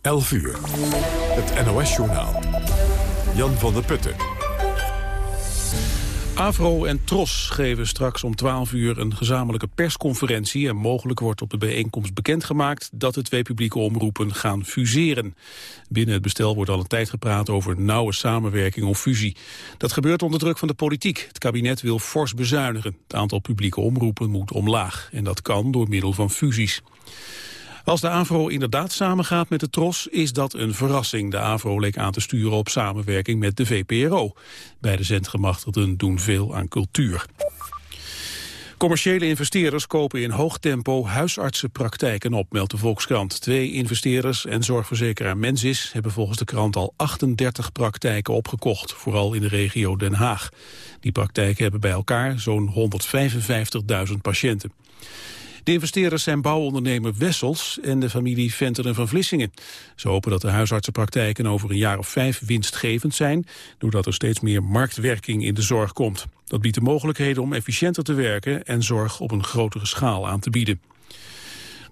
11 uur. Het NOS-journaal. Jan van der Putten. Avro en Tros geven straks om 12 uur een gezamenlijke persconferentie... en mogelijk wordt op de bijeenkomst bekendgemaakt... dat de twee publieke omroepen gaan fuseren. Binnen het bestel wordt al een tijd gepraat over nauwe samenwerking of fusie. Dat gebeurt onder druk van de politiek. Het kabinet wil fors bezuinigen. Het aantal publieke omroepen moet omlaag. En dat kan door middel van fusies. Als de AVRO inderdaad samengaat met de TROS is dat een verrassing. De AVRO leek aan te sturen op samenwerking met de VPRO. Beide zendgemachtigden doen veel aan cultuur. Commerciële investeerders kopen in hoog tempo huisartsenpraktijken op, meldt de Volkskrant. Twee investeerders en zorgverzekeraar Mensis hebben volgens de krant al 38 praktijken opgekocht, vooral in de regio Den Haag. Die praktijken hebben bij elkaar zo'n 155.000 patiënten. De investeerders zijn bouwondernemer Wessels en de familie Venteren van Vlissingen. Ze hopen dat de huisartsenpraktijken over een jaar of vijf winstgevend zijn, doordat er steeds meer marktwerking in de zorg komt. Dat biedt de mogelijkheden om efficiënter te werken en zorg op een grotere schaal aan te bieden.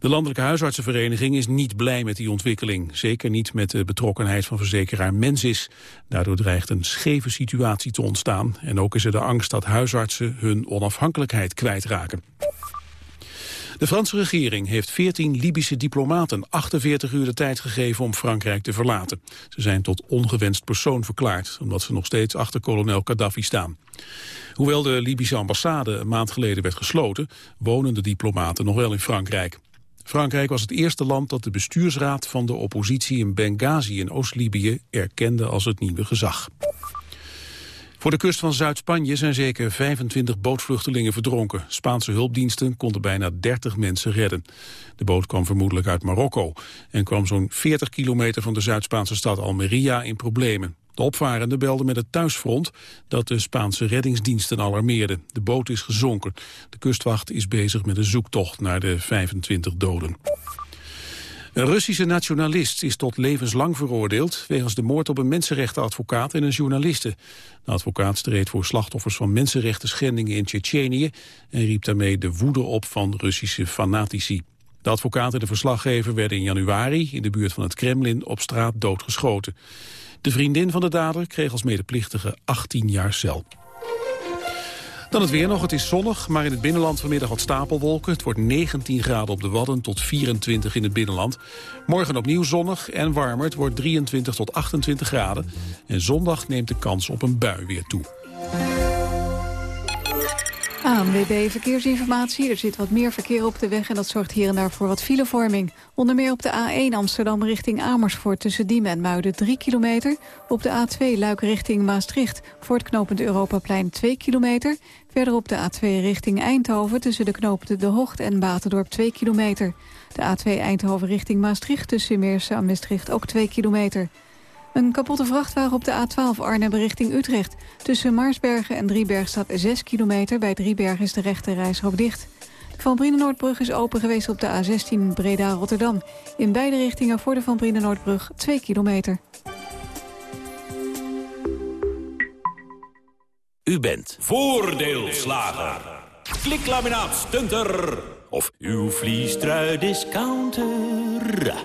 De Landelijke Huisartsenvereniging is niet blij met die ontwikkeling. Zeker niet met de betrokkenheid van verzekeraar Mensis. Daardoor dreigt een scheve situatie te ontstaan. En ook is er de angst dat huisartsen hun onafhankelijkheid kwijtraken. De Franse regering heeft 14 Libische diplomaten 48 uur de tijd gegeven om Frankrijk te verlaten. Ze zijn tot ongewenst persoon verklaard, omdat ze nog steeds achter kolonel Gaddafi staan. Hoewel de Libische ambassade een maand geleden werd gesloten, wonen de diplomaten nog wel in Frankrijk. Frankrijk was het eerste land dat de bestuursraad van de oppositie in Benghazi in Oost-Libië erkende als het nieuwe gezag. Voor de kust van Zuid-Spanje zijn zeker 25 bootvluchtelingen verdronken. Spaanse hulpdiensten konden bijna 30 mensen redden. De boot kwam vermoedelijk uit Marokko en kwam zo'n 40 kilometer van de Zuid-Spaanse stad Almeria in problemen. De opvarenden belden met het thuisfront dat de Spaanse reddingsdiensten alarmeerden. De boot is gezonken. De kustwacht is bezig met een zoektocht naar de 25 doden. Een Russische nationalist is tot levenslang veroordeeld... wegens de moord op een mensenrechtenadvocaat en een journaliste. De advocaat streed voor slachtoffers van mensenrechten schendingen in Tsjetsjenië... en riep daarmee de woede op van Russische fanatici. De advocaat en de verslaggever werden in januari... in de buurt van het Kremlin op straat doodgeschoten. De vriendin van de dader kreeg als medeplichtige 18 jaar cel. Dan het weer nog. Het is zonnig, maar in het binnenland vanmiddag wat stapelwolken. Het wordt 19 graden op de Wadden tot 24 in het binnenland. Morgen opnieuw zonnig en warmer. Het wordt 23 tot 28 graden. En zondag neemt de kans op een bui weer toe. ANWB Verkeersinformatie. Er zit wat meer verkeer op de weg en dat zorgt hier en daar voor wat filevorming. Onder meer op de A1 Amsterdam richting Amersfoort tussen Diemen en Muiden 3 kilometer. Op de A2 Luik richting Maastricht voor het knooppunt Europaplein 2 kilometer. Verder op de A2 richting Eindhoven tussen de knooppunten De Hocht en Batendorp 2 kilometer. De A2 Eindhoven richting Maastricht tussen Meersen en Maastricht ook 2 kilometer. Een kapotte vrachtwagen op de A12 Arnhem richting Utrecht. Tussen Marsbergen en Drieberg staat 6 kilometer. Bij Driebergen is de rechte reishoop dicht. De Van Brienenoordbrug is open geweest op de A16 Breda-Rotterdam. In beide richtingen voor de Van Brienenoordbrug 2 kilometer. U bent voordeelslager. Kliklaminaat stunter. Of uw vliestrui discounter.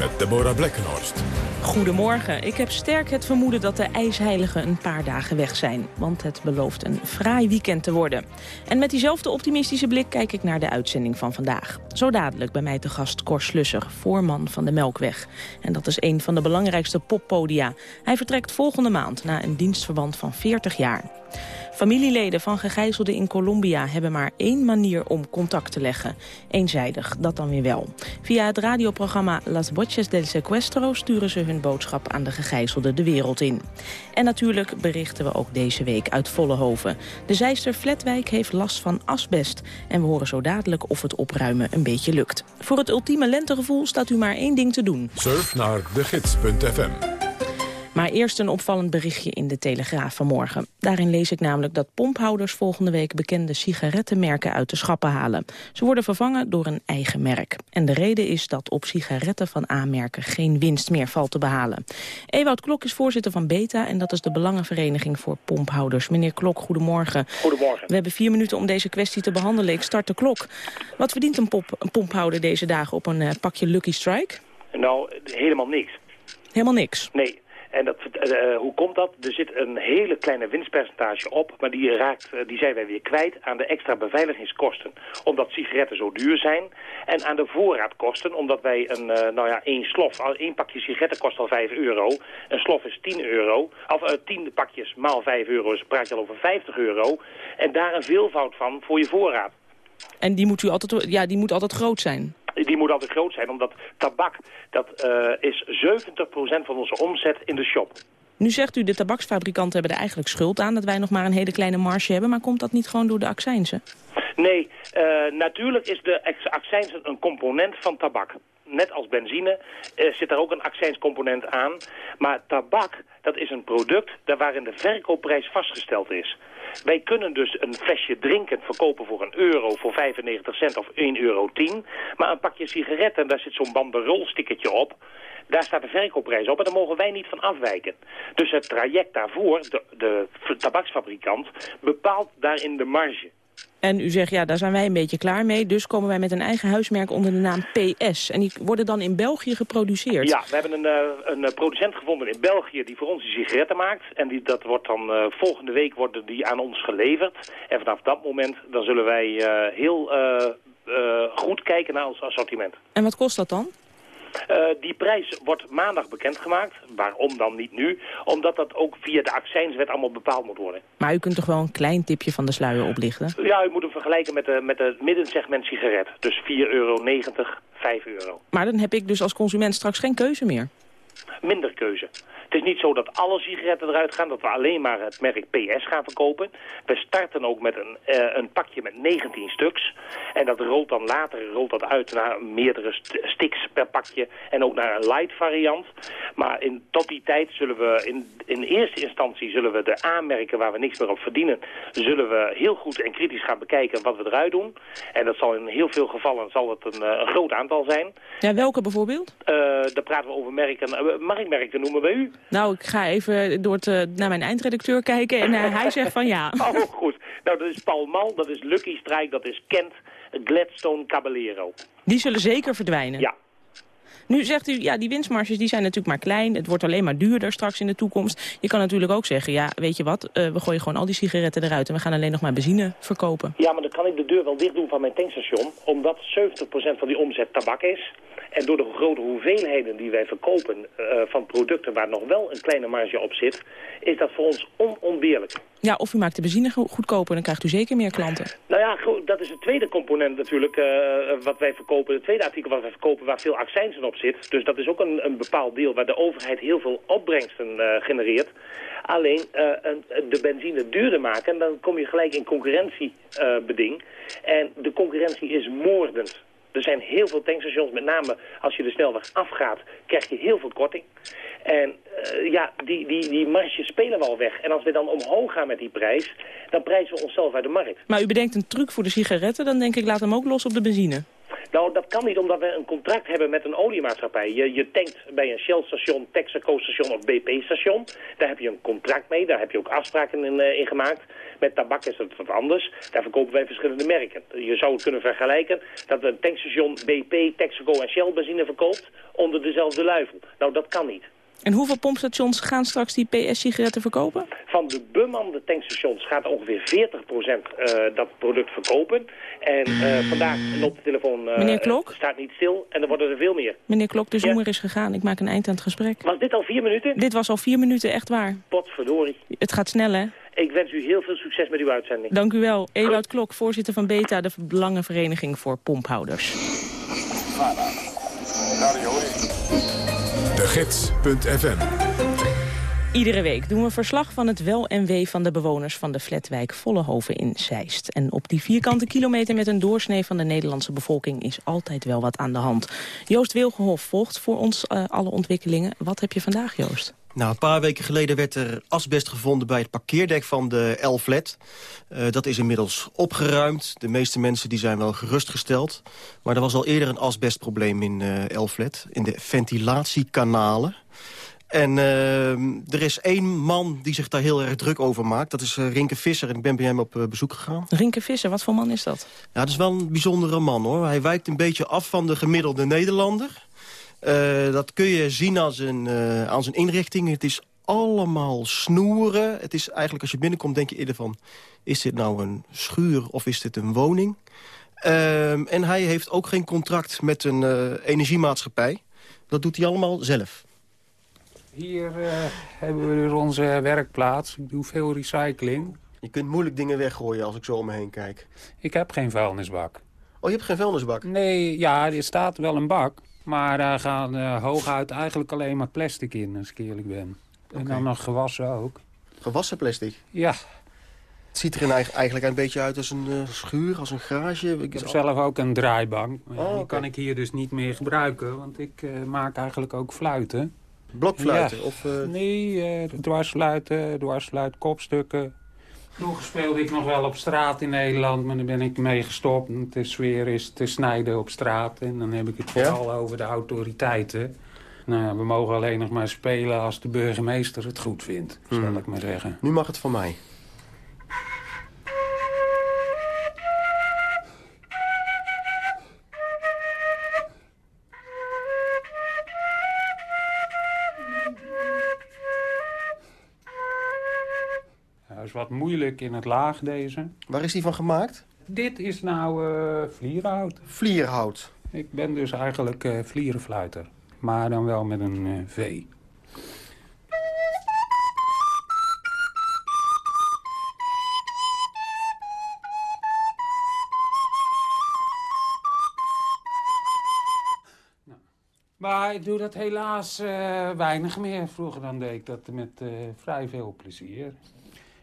met Deborah Blekkenhorst. Goedemorgen. Ik heb sterk het vermoeden dat de ijsheiligen een paar dagen weg zijn. Want het belooft een fraai weekend te worden. En met diezelfde optimistische blik kijk ik naar de uitzending van vandaag. Zo dadelijk bij mij te gast Cor Slusser, voorman van de Melkweg. En dat is een van de belangrijkste poppodia. Hij vertrekt volgende maand na een dienstverband van 40 jaar. Familieleden van gegijzelden in Colombia hebben maar één manier om contact te leggen. Eenzijdig, dat dan weer wel. Via het radioprogramma Las Voces del Secuestro sturen ze hun boodschap aan de gegijzelden de wereld in. En natuurlijk berichten we ook deze week uit Vollehoven. De zijster Fletwijk heeft last van asbest. En we horen zo dadelijk of het opruimen een beetje lukt. Voor het ultieme lentegevoel staat u maar één ding te doen. Surf naar degids.fm. Maar eerst een opvallend berichtje in de Telegraaf vanmorgen. Daarin lees ik namelijk dat pomphouders volgende week bekende sigarettenmerken uit de schappen halen. Ze worden vervangen door een eigen merk. En de reden is dat op sigaretten van A-merken geen winst meer valt te behalen. Ewout Klok is voorzitter van BETA en dat is de Belangenvereniging voor Pomphouders. Meneer Klok, goedemorgen. Goedemorgen. We hebben vier minuten om deze kwestie te behandelen. Ik start de klok. Wat verdient een, pop, een pomphouder deze dagen op een uh, pakje Lucky Strike? Nou, helemaal niks. Helemaal niks? Nee. En dat, uh, hoe komt dat? Er zit een hele kleine winstpercentage op, maar die, raakt, uh, die zijn wij weer kwijt aan de extra beveiligingskosten. Omdat sigaretten zo duur zijn. En aan de voorraadkosten, omdat wij een, uh, nou ja, één slof, één pakje sigaretten kost al 5 euro. Een slof is 10 euro. Of 10 pakjes maal 5 euro, dus praat je al over 50 euro. En daar een veelvoud van voor je voorraad. En die moet, u altijd, ja, die moet altijd groot zijn? Die moet altijd groot zijn, omdat tabak, dat uh, is 70% van onze omzet in de shop. Nu zegt u, de tabaksfabrikanten hebben er eigenlijk schuld aan... dat wij nog maar een hele kleine marge hebben. Maar komt dat niet gewoon door de accijnzen? Nee, uh, natuurlijk is de accijnzen een component van tabak. Net als benzine uh, zit er ook een accijnscomponent aan. Maar tabak, dat is een product waarin de verkoopprijs vastgesteld is. Wij kunnen dus een flesje drinken verkopen voor een euro, voor 95 cent of 1,10 euro. Maar een pakje sigaretten, daar zit zo'n banderolstickertje op. Daar staat de verkoopprijs op en daar mogen wij niet van afwijken. Dus het traject daarvoor, de, de tabaksfabrikant, bepaalt daarin de marge. En u zegt, ja, daar zijn wij een beetje klaar mee. Dus komen wij met een eigen huismerk onder de naam PS. En die worden dan in België geproduceerd? Ja, we hebben een, uh, een producent gevonden in België die voor ons die sigaretten maakt. En die, dat wordt dan uh, volgende week worden die aan ons geleverd. En vanaf dat moment dan zullen wij uh, heel goed kijken naar ons assortiment. En wat kost dat dan? Uh, die prijs wordt maandag bekendgemaakt. Waarom dan niet nu? Omdat dat ook via de accijnswet allemaal bepaald moet worden. Maar u kunt toch wel een klein tipje van de sluier oplichten? Ja, u moet hem vergelijken met, de, met het middensegment sigaret. Dus 4,90 euro, 5 euro. Maar dan heb ik dus als consument straks geen keuze meer? Minder keuze. Het is niet zo dat alle sigaretten eruit gaan, dat we alleen maar het merk PS gaan verkopen. We starten ook met een, uh, een pakje met 19 stuks. En dat rolt dan later rolt dat uit naar meerdere st sticks per pakje en ook naar een light variant. Maar in, tot die tijd zullen we in, in eerste instantie zullen we de aanmerken waar we niks meer op verdienen, zullen we heel goed en kritisch gaan bekijken wat we eruit doen. En dat zal in heel veel gevallen zal het een, een groot aantal zijn. Ja, welke bijvoorbeeld? Uh, daar praten we over merken, uh, mag ik merken noemen bij u? Nou, ik ga even door te, naar mijn eindredacteur kijken en uh, hij zegt van ja. Oh, goed. Nou, dat is Paul Mal, dat is Lucky Strike, dat is Kent, Gladstone Caballero. Die zullen zeker verdwijnen? Ja. Nu zegt u, ja, die winstmarges die zijn natuurlijk maar klein. Het wordt alleen maar duurder straks in de toekomst. Je kan natuurlijk ook zeggen, ja, weet je wat, uh, we gooien gewoon al die sigaretten eruit... en we gaan alleen nog maar benzine verkopen. Ja, maar dan kan ik de deur wel dicht doen van mijn tankstation... omdat 70% van die omzet tabak is. En door de grote hoeveelheden die wij verkopen uh, van producten... waar nog wel een kleine marge op zit... is dat voor ons onontbeerlijk. Ja, of u maakt de benzine goedkoper, dan krijgt u zeker meer klanten. Nou ja, dat is het tweede component natuurlijk uh, wat wij verkopen. Het tweede artikel wat wij verkopen waar veel accijnsen op zit. Dus dat is ook een, een bepaald deel waar de overheid heel veel opbrengsten uh, genereert. Alleen uh, de benzine duurder maken, dan kom je gelijk in concurrentiebeding. en de concurrentie is moordend. Er zijn heel veel tankstations, met name als je de snelweg afgaat, krijg je heel veel korting. En uh, ja, die, die, die marges spelen wel weg. En als we dan omhoog gaan met die prijs, dan prijzen we onszelf uit de markt. Maar u bedenkt een truc voor de sigaretten, dan denk ik laat hem ook los op de benzine. Nou, dat kan niet omdat we een contract hebben met een oliemaatschappij. Je, je tankt bij een Shell-station, Texaco-station of BP-station. Daar heb je een contract mee, daar heb je ook afspraken in, uh, in, gemaakt. Met tabak is het wat anders. Daar verkopen wij verschillende merken. Je zou het kunnen vergelijken dat een tankstation BP, Texaco en Shell benzine verkoopt onder dezelfde luifel. Nou, dat kan niet. En hoeveel pompstations gaan straks die PS-sigaretten verkopen? Van de bemande tankstations gaat ongeveer 40% uh, dat product verkopen. En uh, vandaag loopt de telefoon... Uh, Meneer Klok? staat niet stil en er worden er veel meer. Meneer Klok, de zomer is gegaan. Ik maak een eind aan het gesprek. Was dit al vier minuten? Dit was al vier minuten, echt waar. Potverdorie. Het gaat snel, hè? Ik wens u heel veel succes met uw uitzending. Dank u wel. Ewout Klok, voorzitter van BETA, de Belangenvereniging voor Pomphouders. De Gids.fm Iedere week doen we verslag van het wel en wee van de bewoners van de flatwijk Vollehoven in Zeist. En op die vierkante kilometer met een doorsnee van de Nederlandse bevolking is altijd wel wat aan de hand. Joost Wilgenhof volgt voor ons uh, alle ontwikkelingen. Wat heb je vandaag, Joost? Nou, een paar weken geleden werd er asbest gevonden bij het parkeerdek van de L-flat. Uh, dat is inmiddels opgeruimd. De meeste mensen die zijn wel gerustgesteld. Maar er was al eerder een asbestprobleem in uh, L-flat, in de ventilatiekanalen. En uh, er is één man die zich daar heel erg druk over maakt. Dat is uh, Rinke Visser en ik ben bij hem op uh, bezoek gegaan. Rinke Visser, wat voor man is dat? Ja, dat is wel een bijzondere man hoor. Hij wijkt een beetje af van de gemiddelde Nederlander. Uh, dat kun je zien aan zijn, uh, aan zijn inrichting. Het is allemaal snoeren. Het is eigenlijk, als je binnenkomt, denk je eerder van... is dit nou een schuur of is dit een woning? Uh, en hij heeft ook geen contract met een uh, energiemaatschappij. Dat doet hij allemaal zelf. Hier uh, hebben we dus onze werkplaats. Ik doe veel recycling. Je kunt moeilijk dingen weggooien als ik zo om me heen kijk. Ik heb geen vuilnisbak. Oh, je hebt geen vuilnisbak? Nee, ja, er staat wel een bak. Maar daar gaan uh, hooguit eigenlijk alleen maar plastic in, als ik eerlijk ben. Okay. En dan nog gewassen ook. Gewassen plastic? Ja. Het ziet er eigenlijk een beetje uit als een uh, schuur, als een garage. Ik heb zelf ook een draaibank. Oh, die kan ik hier dus niet meer gebruiken, want ik uh, maak eigenlijk ook fluiten. Blokfluiten? Ja. Of. Nee, dwarsfluiten, dwarsfluit, kopstukken. Vroeger speelde ik nog wel op straat in Nederland, maar dan ben ik mee gestopt. De sfeer is te snijden op straat en dan heb ik het vooral ja? over de autoriteiten. Nou, we mogen alleen nog maar spelen als de burgemeester het goed vindt, zal hmm. ik maar zeggen. Nu mag het van mij. Is wat moeilijk in het laag, deze. Waar is die van gemaakt? Dit is nou uh, vlierhout. Vlierhout? Ik ben dus eigenlijk uh, vlierenfluiter. Maar dan wel met een uh, V. Maar ik doe dat helaas uh, weinig meer. Vroeger dan deed ik dat met uh, vrij veel plezier.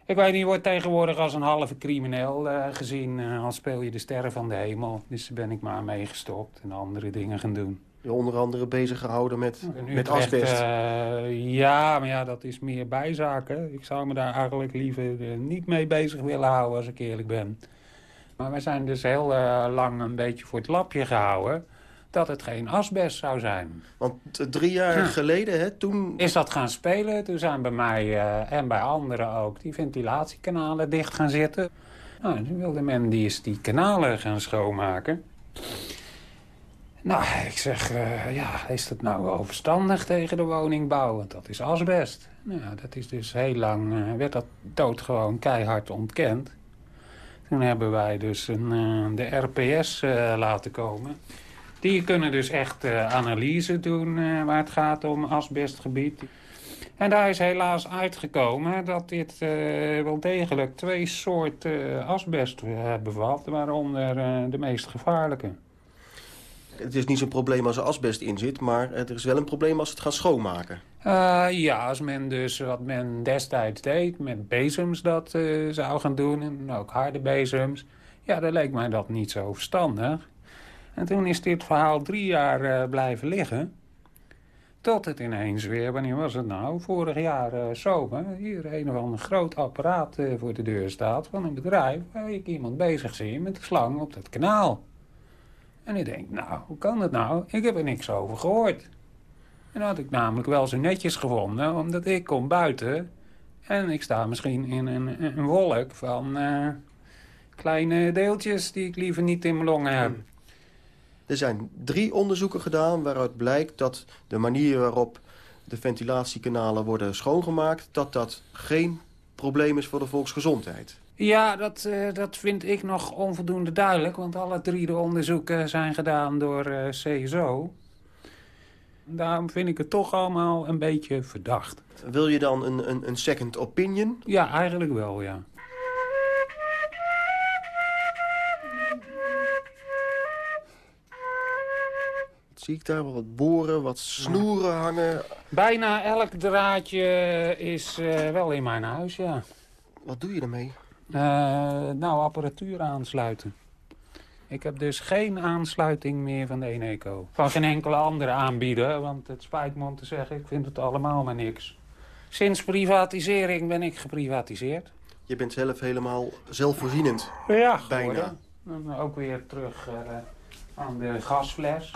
Ik weet niet, je wordt tegenwoordig als een halve crimineel uh, gezien. Uh, als speel je de sterren van de hemel. Dus daar ben ik maar mee gestopt en andere dingen gaan doen. Je onder andere bezig gehouden met, met asbest? Uh, ja, maar ja, dat is meer bijzaken. Ik zou me daar eigenlijk liever niet mee bezig willen houden, als ik eerlijk ben. Maar wij zijn dus heel lang een beetje voor het lapje gehouden dat het geen asbest zou zijn. Want drie jaar ja. geleden, hè, toen... Is dat gaan spelen. Toen zijn bij mij uh, en bij anderen ook die ventilatiekanalen dicht gaan zitten. Nou, toen wilde men die die kanalen gaan schoonmaken. Nou, ik zeg, uh, ja, is dat nou wel verstandig tegen de woningbouw? Want dat is asbest. Nou, dat is dus heel lang, uh, werd dat doodgewoon keihard ontkend. Toen hebben wij dus een, de RPS laten komen... Die kunnen dus echt uh, analyse doen uh, waar het gaat om asbestgebied. En daar is helaas uitgekomen dat dit uh, wel degelijk twee soorten asbest bevat, waaronder de meest gevaarlijke. Het is niet zo'n probleem als er asbest in zit, maar er is wel een probleem als het gaat schoonmaken. ja, als men dus wat men destijds deed, met bezems dat zou gaan doen, en ook harde bezems, ja, dan leek mij dat niet zo verstandig. En toen is dit verhaal drie jaar uh, blijven liggen. Tot het ineens weer, wanneer was het nou? Vorig jaar uh, zomer, hier een of ander groot apparaat uh, voor de deur staat van een bedrijf... waar ik iemand bezig zie met de slang op dat kanaal. En ik denk, nou, hoe kan dat nou? Ik heb er niks over gehoord. En dat had ik namelijk wel zo netjes gevonden, omdat ik kom buiten... en ik sta misschien in een, een wolk van kleine deeltjes die ik liever niet in mijn longen heb. Er zijn drie onderzoeken gedaan waaruit blijkt dat de manier waarop de ventilatiekanalen worden schoongemaakt... dat dat geen probleem is voor de volksgezondheid. Ja, dat, uh, dat vind ik nog onvoldoende duidelijk. Want alle drie de onderzoeken zijn gedaan door uh, CSO. Daarom vind ik het toch allemaal een beetje verdacht. Wil je dan een, een, een second opinion? Ja, eigenlijk wel, ja. Zie ik daar wel wat boren, wat snoeren hangen? Bijna elk draadje is uh, wel in mijn huis, ja. Wat doe je ermee? Uh, nou, apparatuur aansluiten. Ik heb dus geen aansluiting meer van de Eneco. Van geen enkele andere aanbieder, want het spijt me om te zeggen, ik vind het allemaal maar niks. Sinds privatisering ben ik geprivatiseerd. Je bent zelf helemaal zelfvoorzienend? Ja, bijna. Dan ook weer terug uh, aan de gasfles.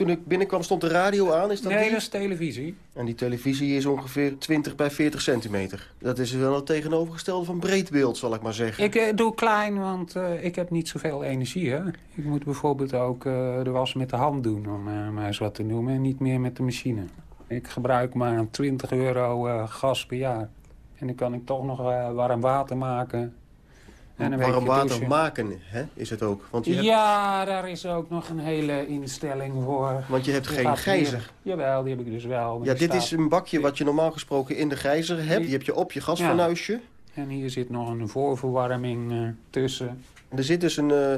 Toen ik binnenkwam stond de radio aan. Is dat nee, die? dat is televisie. En die televisie is ongeveer 20 bij 40 centimeter. Dat is wel het tegenovergestelde van breedbeeld, zal ik maar zeggen. Ik uh, doe klein, want uh, ik heb niet zoveel energie. Hè? Ik moet bijvoorbeeld ook uh, de was met de hand doen, om maar eens wat te noemen. En niet meer met de machine. Ik gebruik maar 20 euro gas per jaar. En dan kan ik toch nog warm water maken. En warm water douchen. maken, hè, is het ook? Want je hebt... Ja, daar is ook nog een hele instelling voor. Want je hebt je geen gijzer. Jawel, die heb ik dus wel. Ja, dit staat... is een bakje wat je normaal gesproken in de gijzer hebt. Die heb je op je gasfornuisje. Ja. En hier zit nog een voorverwarming uh, tussen. En er zit dus een uh,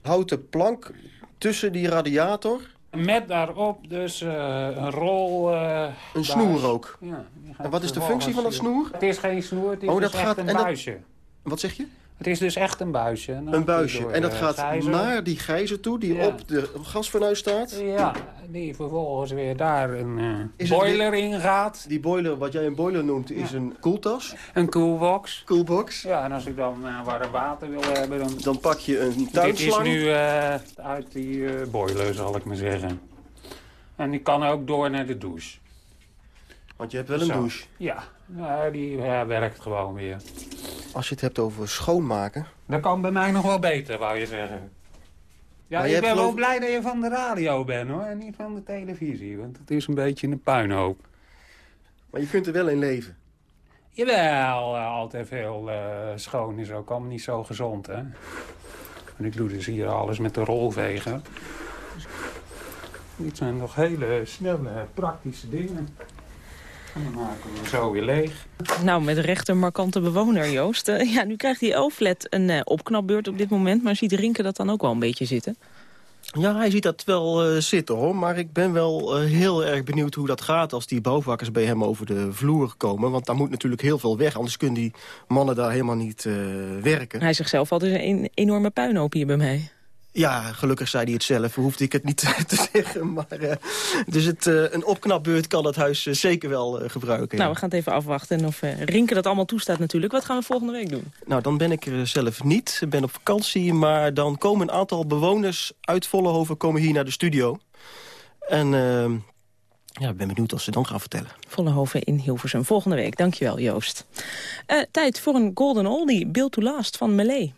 houten plank tussen die radiator. Met daarop dus uh, een rol... een snoer ook. Ja, en wat is de functie van dat snoer? Het is geen snoer, het is oh, dat dus gaat... echt een buisje. Dat... Wat zeg je? Het is dus echt een buisje. Een buisje. En dat gaat gijzer. naar die gijzer toe, die ja. op de gasfornuis staat? Ja, die vervolgens weer daar een uh, boiler in gaat. Die boiler, wat jij een boiler noemt, is een koeltas? Een coolbox. Coolbox. Ja, en als ik dan uh, warm water wil hebben, dan... Dan pak je een tuinslang. Dit is nu uh, uit die boiler, zal ik maar zeggen. En die kan ook door naar de douche. Want je hebt wel een Zo. douche? Ja, ja die werkt gewoon weer. Als je het hebt over schoonmaken... Dat kan bij mij nog wel beter, wou je zeggen. Ja, maar ik ben geloof... wel blij dat je van de radio bent, hoor. En niet van de televisie. Want het is een beetje een puinhoop. Maar je kunt er wel in leven. Jawel, uh, altijd veel uh, schoon is ook allemaal niet zo gezond, hè. En ik doe dus hier alles met de rolveger. Dus, dit zijn nog hele snelle, praktische dingen. En dan maken we zo weer leeg. Nou, met recht een markante bewoner, Joost. Uh, ja, nu krijgt die Elflet een uh, opknapbeurt op dit moment. Maar ziet Rinke dat dan ook wel een beetje zitten? Ja, hij ziet dat wel uh, zitten, hoor. Maar ik ben wel heel erg benieuwd hoe dat gaat... als die bouwvakkers bij hem over de vloer komen. Want daar moet natuurlijk heel veel weg. Anders kunnen die mannen daar helemaal niet werken. Hij zichzelf altijd een enorme puinhoop hier bij mij. Ja, gelukkig zei hij het zelf. Hoefde ik het niet te zeggen. Maar, uh, dus het, uh, een opknapbeurt kan het huis uh, zeker wel gebruiken. Nou, we gaan het even afwachten. En of Rinke dat allemaal toestaat natuurlijk. Wat gaan we volgende week doen? Nou, dan ben ik er zelf niet. Ik ben op vakantie. Maar dan komen een aantal bewoners uit Vollenhoven komen hier naar de studio. En ja, ik ben benieuwd wat ze dan gaan vertellen. Vollenhoven in Hilversum. Volgende week. Dankjewel, Joost. tijd voor een golden oldie. Build to Last van Melee.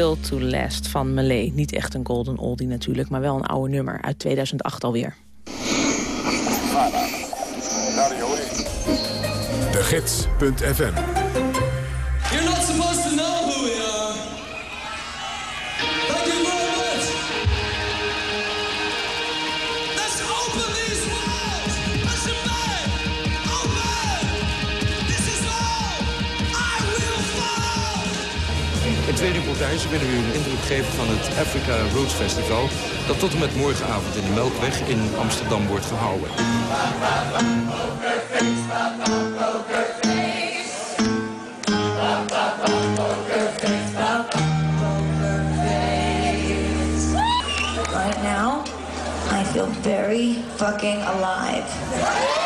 To Last van Malay. Niet echt een golden oldie natuurlijk, maar wel een oude nummer uit 2008 alweer. De Gids.fm fall. In twee reportages willen we u een indruk geven van het Africa Roots Festival... dat tot en met morgenavond in de Melkweg in Amsterdam wordt gehouden. Right now, I feel very fucking alive.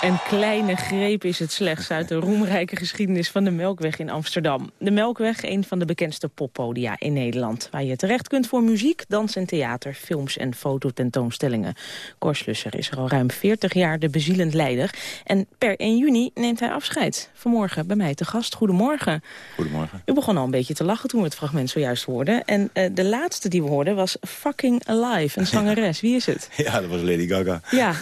Een kleine greep is het slechts uit de roemrijke geschiedenis van de Melkweg in Amsterdam. De Melkweg, een van de bekendste poppodia in Nederland. Waar je terecht kunt voor muziek, dans en theater, films en fototentoonstellingen. Cor Slusser is er al ruim 40 jaar de bezielend leider. En per 1 juni neemt hij afscheid. Vanmorgen bij mij te gast. Goedemorgen. Goedemorgen. U begon al een beetje te lachen toen we het fragment zojuist hoorden. En uh, de laatste die we hoorden was Fucking Alive, een zangeres. Wie is het? Ja, dat was Lady Gaga. Ja.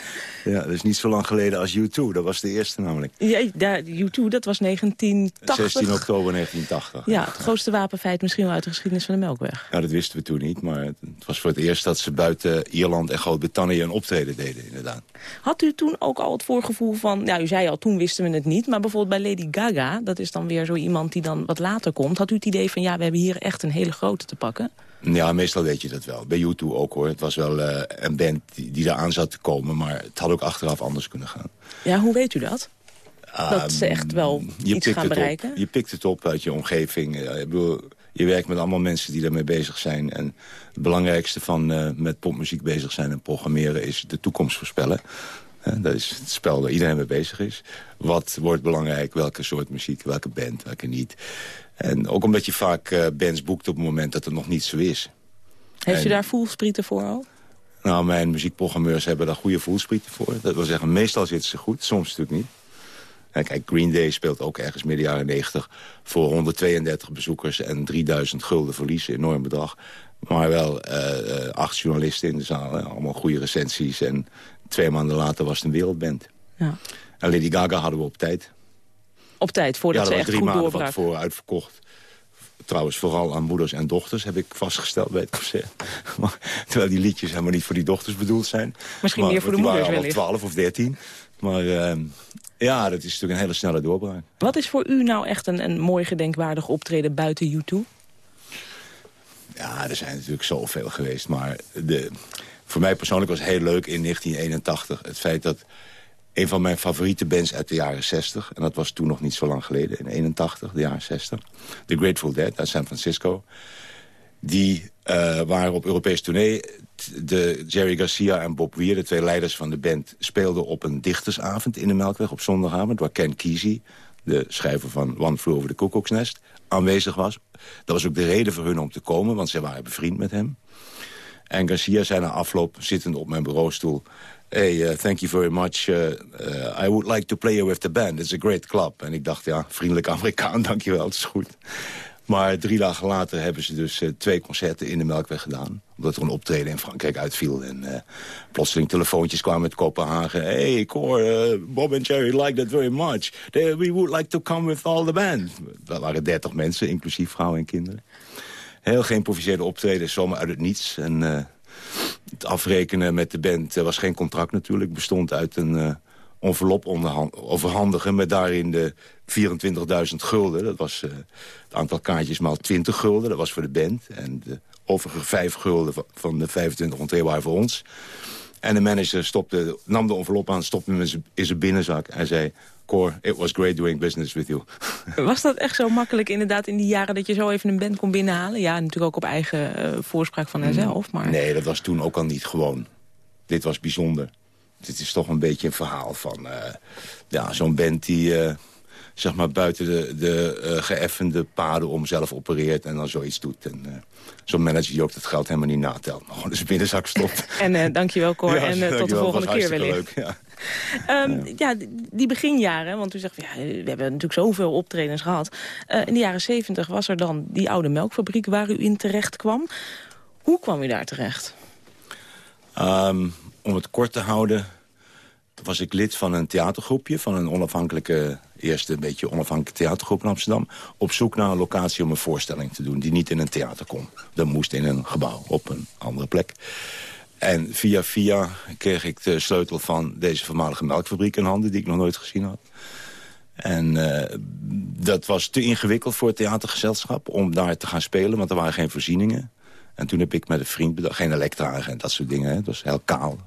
ja, dat is niet zo lang geleden als U2. Dat was de eerste namelijk. Ja, U2, dat was 1980. 16 oktober 1980. Ja, het grootste wapenfeit misschien wel uit de geschiedenis van de Melkweg. Ja, dat wisten we toen niet. Maar het was voor het eerst dat ze buiten Ierland en Groot-Brittannië een optreden deden, inderdaad. Had u toen ook al het voorgevoel van... Nou, u zei al, toen wisten we het niet. Maar bijvoorbeeld bij Lady Gaga, dat is dan weer zo iemand die dan wat later komt. Had u het idee van, ja, we hebben hier echt een hele grote te pakken? Ja, meestal weet je dat wel. Bij U2 ook hoor. Het was wel uh, een band die, die daar aan zat te komen. Maar het had ook achteraf anders kunnen gaan. Ja, hoe weet u dat? Dat ze echt wel je iets gaan bereiken? Op. Je pikt het op uit je omgeving. Ik bedoel, je werkt met allemaal mensen die daarmee bezig zijn. En het belangrijkste van uh, met popmuziek bezig zijn en programmeren... is de toekomst voorspellen. Dat is het spel waar iedereen mee bezig is. Wat wordt belangrijk, welke soort muziek, welke band, welke niet. En ook omdat je vaak uh, bands boekt op het moment dat het nog niet zo is. Heeft en, u daar voelsprieten voor al? Nou, mijn muziekprogrammeurs hebben daar goede voelsprieten voor. Dat wil zeggen, meestal zitten ze goed, soms natuurlijk niet. En kijk, Green Day speelt ook ergens midden jaren 90 voor 132 bezoekers en 3000 gulden verliezen, enorm bedrag. Maar wel uh, acht journalisten in de zaal, hè, allemaal goede recensies. En twee maanden later was het een wereldband. Ja. En Lady Gaga hadden we op tijd. Op tijd, voordat ja, ze echt drie goed maanden doorbrak. voor uitverkocht. Trouwens, vooral aan moeders en dochters heb ik vastgesteld bij het concert. Terwijl die liedjes helemaal niet voor die dochters bedoeld zijn. Misschien maar, meer voor de moeders wellicht. 12 of 13. Maar uh, ja, dat is natuurlijk een hele snelle doorbraak. Wat is voor u nou echt een, een mooi gedenkwaardig optreden buiten U2? Ja, er zijn natuurlijk zoveel geweest. Maar de, voor mij persoonlijk was heel leuk in 1981. Het feit dat een van mijn favoriete bands uit de jaren 60... en dat was toen nog niet zo lang geleden, in 81, de jaren 60... The Grateful Dead uit San Francisco... die uh, waren op Europees tournee. De Jerry Garcia en Bob Weir, de twee leiders van de band... speelden op een dichtersavond in de Melkweg op zondagavond... waar Ken Kesey, de schrijver van One Flew Over the Cuckoo's Nest... aanwezig was. Dat was ook de reden voor hun om te komen, want zij waren bevriend met hem. En Garcia zei na afloop, zittend op mijn bureaustoel... Hey, uh, thank you very much. Uh, uh, I would like to play with the band. It's a great club. En ik dacht, ja, vriendelijk Amerikaan, dankjewel, het is goed. Maar drie dagen later hebben ze dus twee concerten in de Melkweg gedaan. Omdat er een optreden in Frankrijk uitviel. En plotseling telefoontjes kwamen uit Kopenhagen. Hey, Cor, Bob en Jerry like that very much. They, we would like to come with all the band. Dat waren dertig mensen, inclusief vrouwen en kinderen. Heel geïmproviseerde optreden, zomaar uit het niets. En het afrekenen met de band was geen contract natuurlijk. bestond uit een uh, envelop overhandigen met daarin de 24.000 gulden. Dat was uh, het aantal kaartjes maal 20 gulden. Dat was voor de band. En de overige 5 gulden van de 25 entree waren voor ons. En de manager stopte, nam de envelop aan, stopte hem in zijn binnenzak en zei... Cor, it was great doing business with you. Was dat echt zo makkelijk inderdaad in die jaren dat je zo even een band kon binnenhalen? Ja, natuurlijk ook op eigen uh, voorspraak van haarzelf. Maar... Nee, dat was toen ook al niet gewoon. Dit was bijzonder. Dit is toch een beetje een verhaal van uh, ja, zo'n band die... Uh, zeg maar buiten de, de geëffende paden om zelf opereert en dan zoiets doet. En zo'n manager die ook dat geld helemaal niet natelt, maar gewoon in zijn binnenzak stopt. en dankjewel Cor, ja, en tot de volgende keer wellicht. Leuk, ja. Ehm, ja, die beginjaren, want u zegt, ja, we hebben natuurlijk zoveel optredens gehad. Uh, in de jaren zeventig was er dan die oude melkfabriek waar u in terecht kwam. Hoe kwam u daar terecht? Um, om het kort te houden was ik lid van een theatergroepje... van een onafhankelijke, eerste een beetje onafhankelijke theatergroep in Amsterdam... op zoek naar een locatie om een voorstelling te doen... die niet in een theater kon. Dat moest in een gebouw, op een andere plek. En via via kreeg ik de sleutel van deze voormalige melkfabriek in handen... die ik nog nooit gezien had. En uh, dat was te ingewikkeld voor het theatergezelschap om daar te gaan spelen... want er waren geen voorzieningen. En toen heb ik met een vriend geen elektra en dat soort dingen. Het was heel kaal.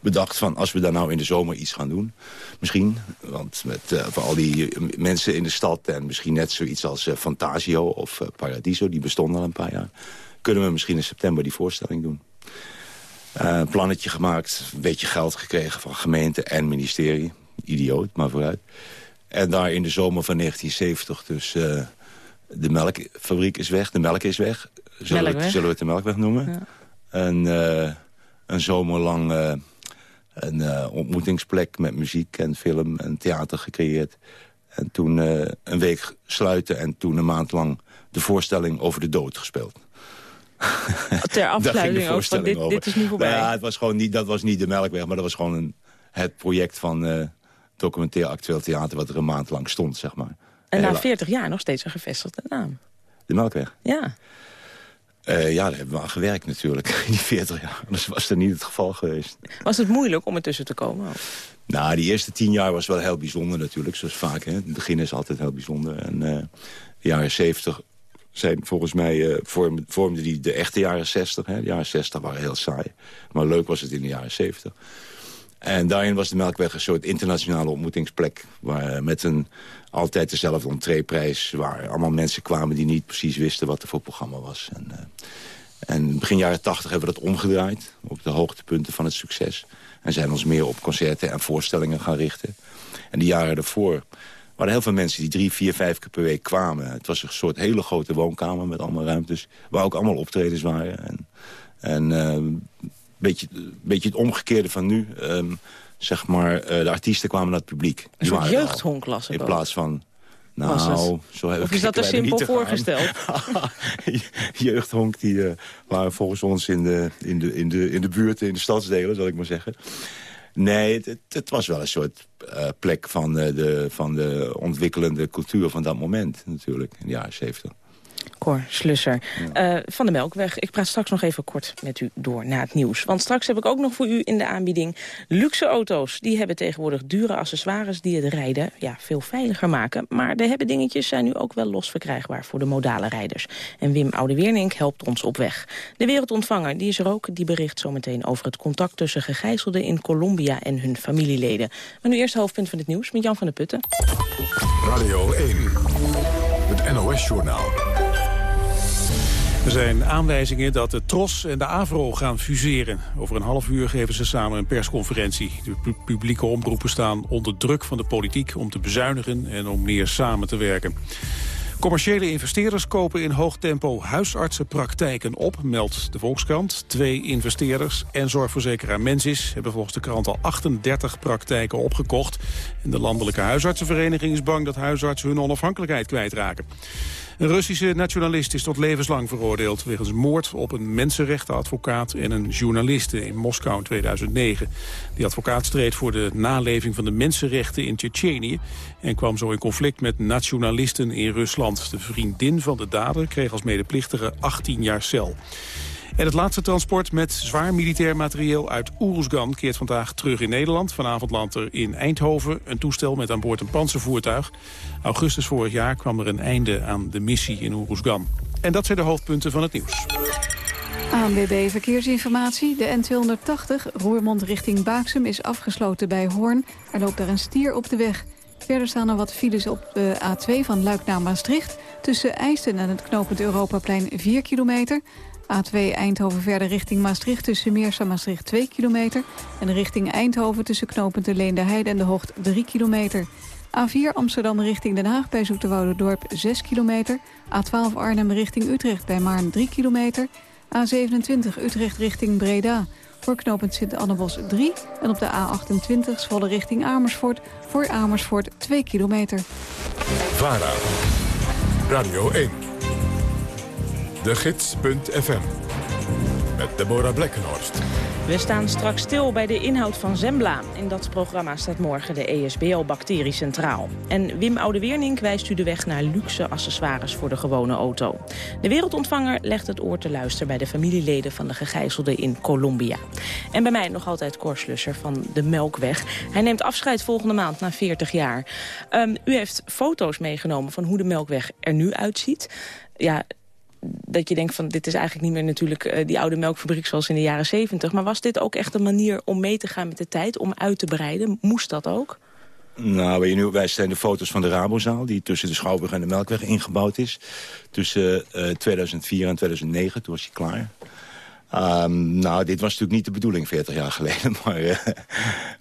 Bedacht van, als we daar nou in de zomer iets gaan doen. Misschien, want met uh, al die mensen in de stad... en misschien net zoiets als Fantasio of Paradiso, die bestonden al een paar jaar... kunnen we misschien in september die voorstelling doen. Een plannetje gemaakt, een beetje geld gekregen van gemeente en ministerie. Idioot, maar vooruit. En daar in de zomer van 1970 dus de melkfabriek is weg, de melk is weg. Zullen, we, zullen we het de melkweg noemen? Ja. En, uh, een zomerlang uh, een uh, ontmoetingsplek met muziek en film en theater gecreëerd. En toen een week sluiten en toen een maand lang de voorstelling over de dood gespeeld. Ter afsluiting ook van dit, dit is niet voorbij. Nou ja, het was gewoon niet, dat was niet de Melkweg, maar dat was gewoon een, het project van documentair actueel theater... wat er een maand lang stond, zeg maar. En na 40 jaar nog steeds een gevestigde naam. De Melkweg? Ja. Uh, ja, daar hebben we aan gewerkt natuurlijk, in die 40 jaar. Anders was dat niet het geval geweest. Was het moeilijk om ertussen te komen? Nou, die eerste tien jaar was wel heel bijzonder natuurlijk, zoals vaak. Hè. Het begin is altijd heel bijzonder. En uh, de jaren 70 zijn volgens mij uh, vormden vormde die de echte jaren 60. Hè. De jaren 60 waren heel saai. Maar leuk was het in de jaren 70. En daarin was de Melkweg een soort internationale ontmoetingsplek... Waar, met een altijd dezelfde entreeprijs... waar allemaal mensen kwamen die niet precies wisten wat er voor programma was. En, uh, en begin jaren tachtig hebben we dat omgedraaid... op de hoogtepunten van het succes. En zijn ons meer op concerten en voorstellingen gaan richten. En die jaren daarvoor waren heel veel mensen die drie, vier, vijf keer per week kwamen. Het was een soort hele grote woonkamer met allemaal ruimtes... waar ook allemaal optredens waren. En, en uh, beetje, beetje het omgekeerde van nu. Um, zeg maar, uh, de artiesten kwamen naar het publiek. Een soort jeugdhonklas In plaats van... Nou, zo heb of is dat er simpel voorgesteld? Jeugdhonk, die uh, waren volgens ons in de, in, de, in, de, in de buurt, in de stadsdelen, zal ik maar zeggen. Nee, het, het, was wel een soort uh, plek van, uh, de, van de ontwikkelende cultuur van dat moment natuurlijk, in de jaren zeventig. Cor Slusser uh, van de Melkweg. Ik praat straks nog even kort met u door na het nieuws. Want straks heb ik ook nog voor u in de aanbieding luxe auto's. Die hebben tegenwoordig dure accessoires die het rijden ja, veel veiliger maken. Maar de hebben dingetjes zijn nu ook wel los verkrijgbaar voor de modale rijders. En Wim Oudeweernink helpt ons op weg. De wereldontvanger die is er ook. Die bericht zometeen over het contact tussen gegijzelden in Colombia en hun familieleden. Maar nu eerst hoofdpunt van het nieuws met Jan van der Putten. Radio 1, het NOS-journaal. Er zijn aanwijzingen dat de TROS en de AVRO gaan fuseren. Over een half uur geven ze samen een persconferentie. De publieke omroepen staan onder druk van de politiek om te bezuinigen en om meer samen te werken. Commerciële investeerders kopen in hoog tempo huisartsenpraktijken op, meldt de Volkskrant. Twee investeerders en zorgverzekeraar Mensis hebben volgens de krant al 38 praktijken opgekocht. En de Landelijke Huisartsenvereniging is bang dat huisartsen hun onafhankelijkheid kwijtraken. Een Russische nationalist is tot levenslang veroordeeld... wegens moord op een mensenrechtenadvocaat en een journaliste in Moskou in 2009. Die advocaat streed voor de naleving van de mensenrechten in Tsjetsjenië... en kwam zo in conflict met nationalisten in Rusland. De vriendin van de dader kreeg als medeplichtige 18 jaar cel. En het laatste transport met zwaar militair materieel uit Oeruzgan keert vandaag terug in Nederland. Vanavond landt er in Eindhoven een toestel met aan boord een panzervoertuig. Augustus vorig jaar kwam er een einde aan de missie in Oeruzgan. En dat zijn de hoofdpunten van het nieuws. ANWB Verkeersinformatie. De N280 Roermond richting Baaksum is afgesloten bij Hoorn. Er loopt daar een stier op de weg. Verder staan er wat files op de A2 van Luik naar Maastricht. Tussen Eisten en het knooppunt Europaplein 4 kilometer. A2 Eindhoven verder richting Maastricht tussen Meersa Maastricht 2 kilometer. En richting Eindhoven tussen knooppunt de Leende Heide en de Hoogt 3 kilometer. A4 Amsterdam richting Den Haag bij Dorp 6 kilometer. A12 Arnhem richting Utrecht bij Maarn 3 kilometer. A27 Utrecht richting Breda. Voor knooppunt Sint-Annebos 3. En op de A28 Zwolle richting Amersfoort. Voor Amersfoort 2 kilometer. VARA. Radio 1. De Gids.fm. Met Deborah Blekkenhorst. We staan straks stil bij de inhoud van Zembla. In dat programma staat morgen de ESBL-bacterie centraal. En Wim Oudeweernink wijst u de weg naar luxe accessoires voor de gewone auto. De wereldontvanger legt het oor te luisteren bij de familieleden van de gegijzelden in Colombia. En bij mij nog altijd Korslusser van de Melkweg. Hij neemt afscheid volgende maand na 40 jaar. Um, u heeft foto's meegenomen van hoe de Melkweg er nu uitziet. Ja, dat je denkt van dit is eigenlijk niet meer natuurlijk uh, die oude melkfabriek zoals in de jaren 70. Maar was dit ook echt een manier om mee te gaan met de tijd, om uit te breiden? Moest dat ook? Nou, je nu, wij zijn de foto's van de Rabozaal... die tussen de Schouwburg en de Melkweg ingebouwd is. Tussen uh, 2004 en 2009, toen was hij klaar. Um, nou, dit was natuurlijk niet de bedoeling 40 jaar geleden. Maar, uh,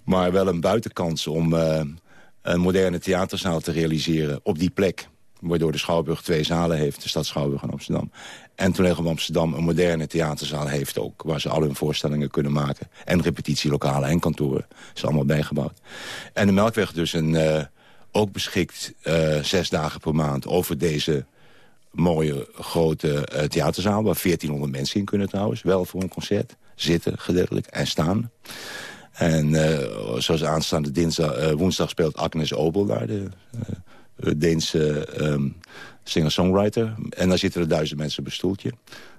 maar wel een buitenkans om een moderne theaterzaal te realiseren op die plek waardoor de Schouwburg twee zalen heeft, de stad Schouwburg in Amsterdam. En leggen Amsterdam een moderne theaterzaal heeft ook... waar ze al hun voorstellingen kunnen maken. En repetitielokalen en kantoren. is allemaal bijgebouwd. En de Melkweg dus een, uh, ook beschikt uh, zes dagen per maand... over deze mooie grote uh, theaterzaal... waar 1400 mensen in kunnen trouwens. Wel voor een concert. Zitten gedeeltelijk en staan. En zoals aanstaande dinsdag, woensdag speelt Agnes Obel daar... De, Deense um, singer-songwriter. En daar zitten er duizend mensen op een stoeltje.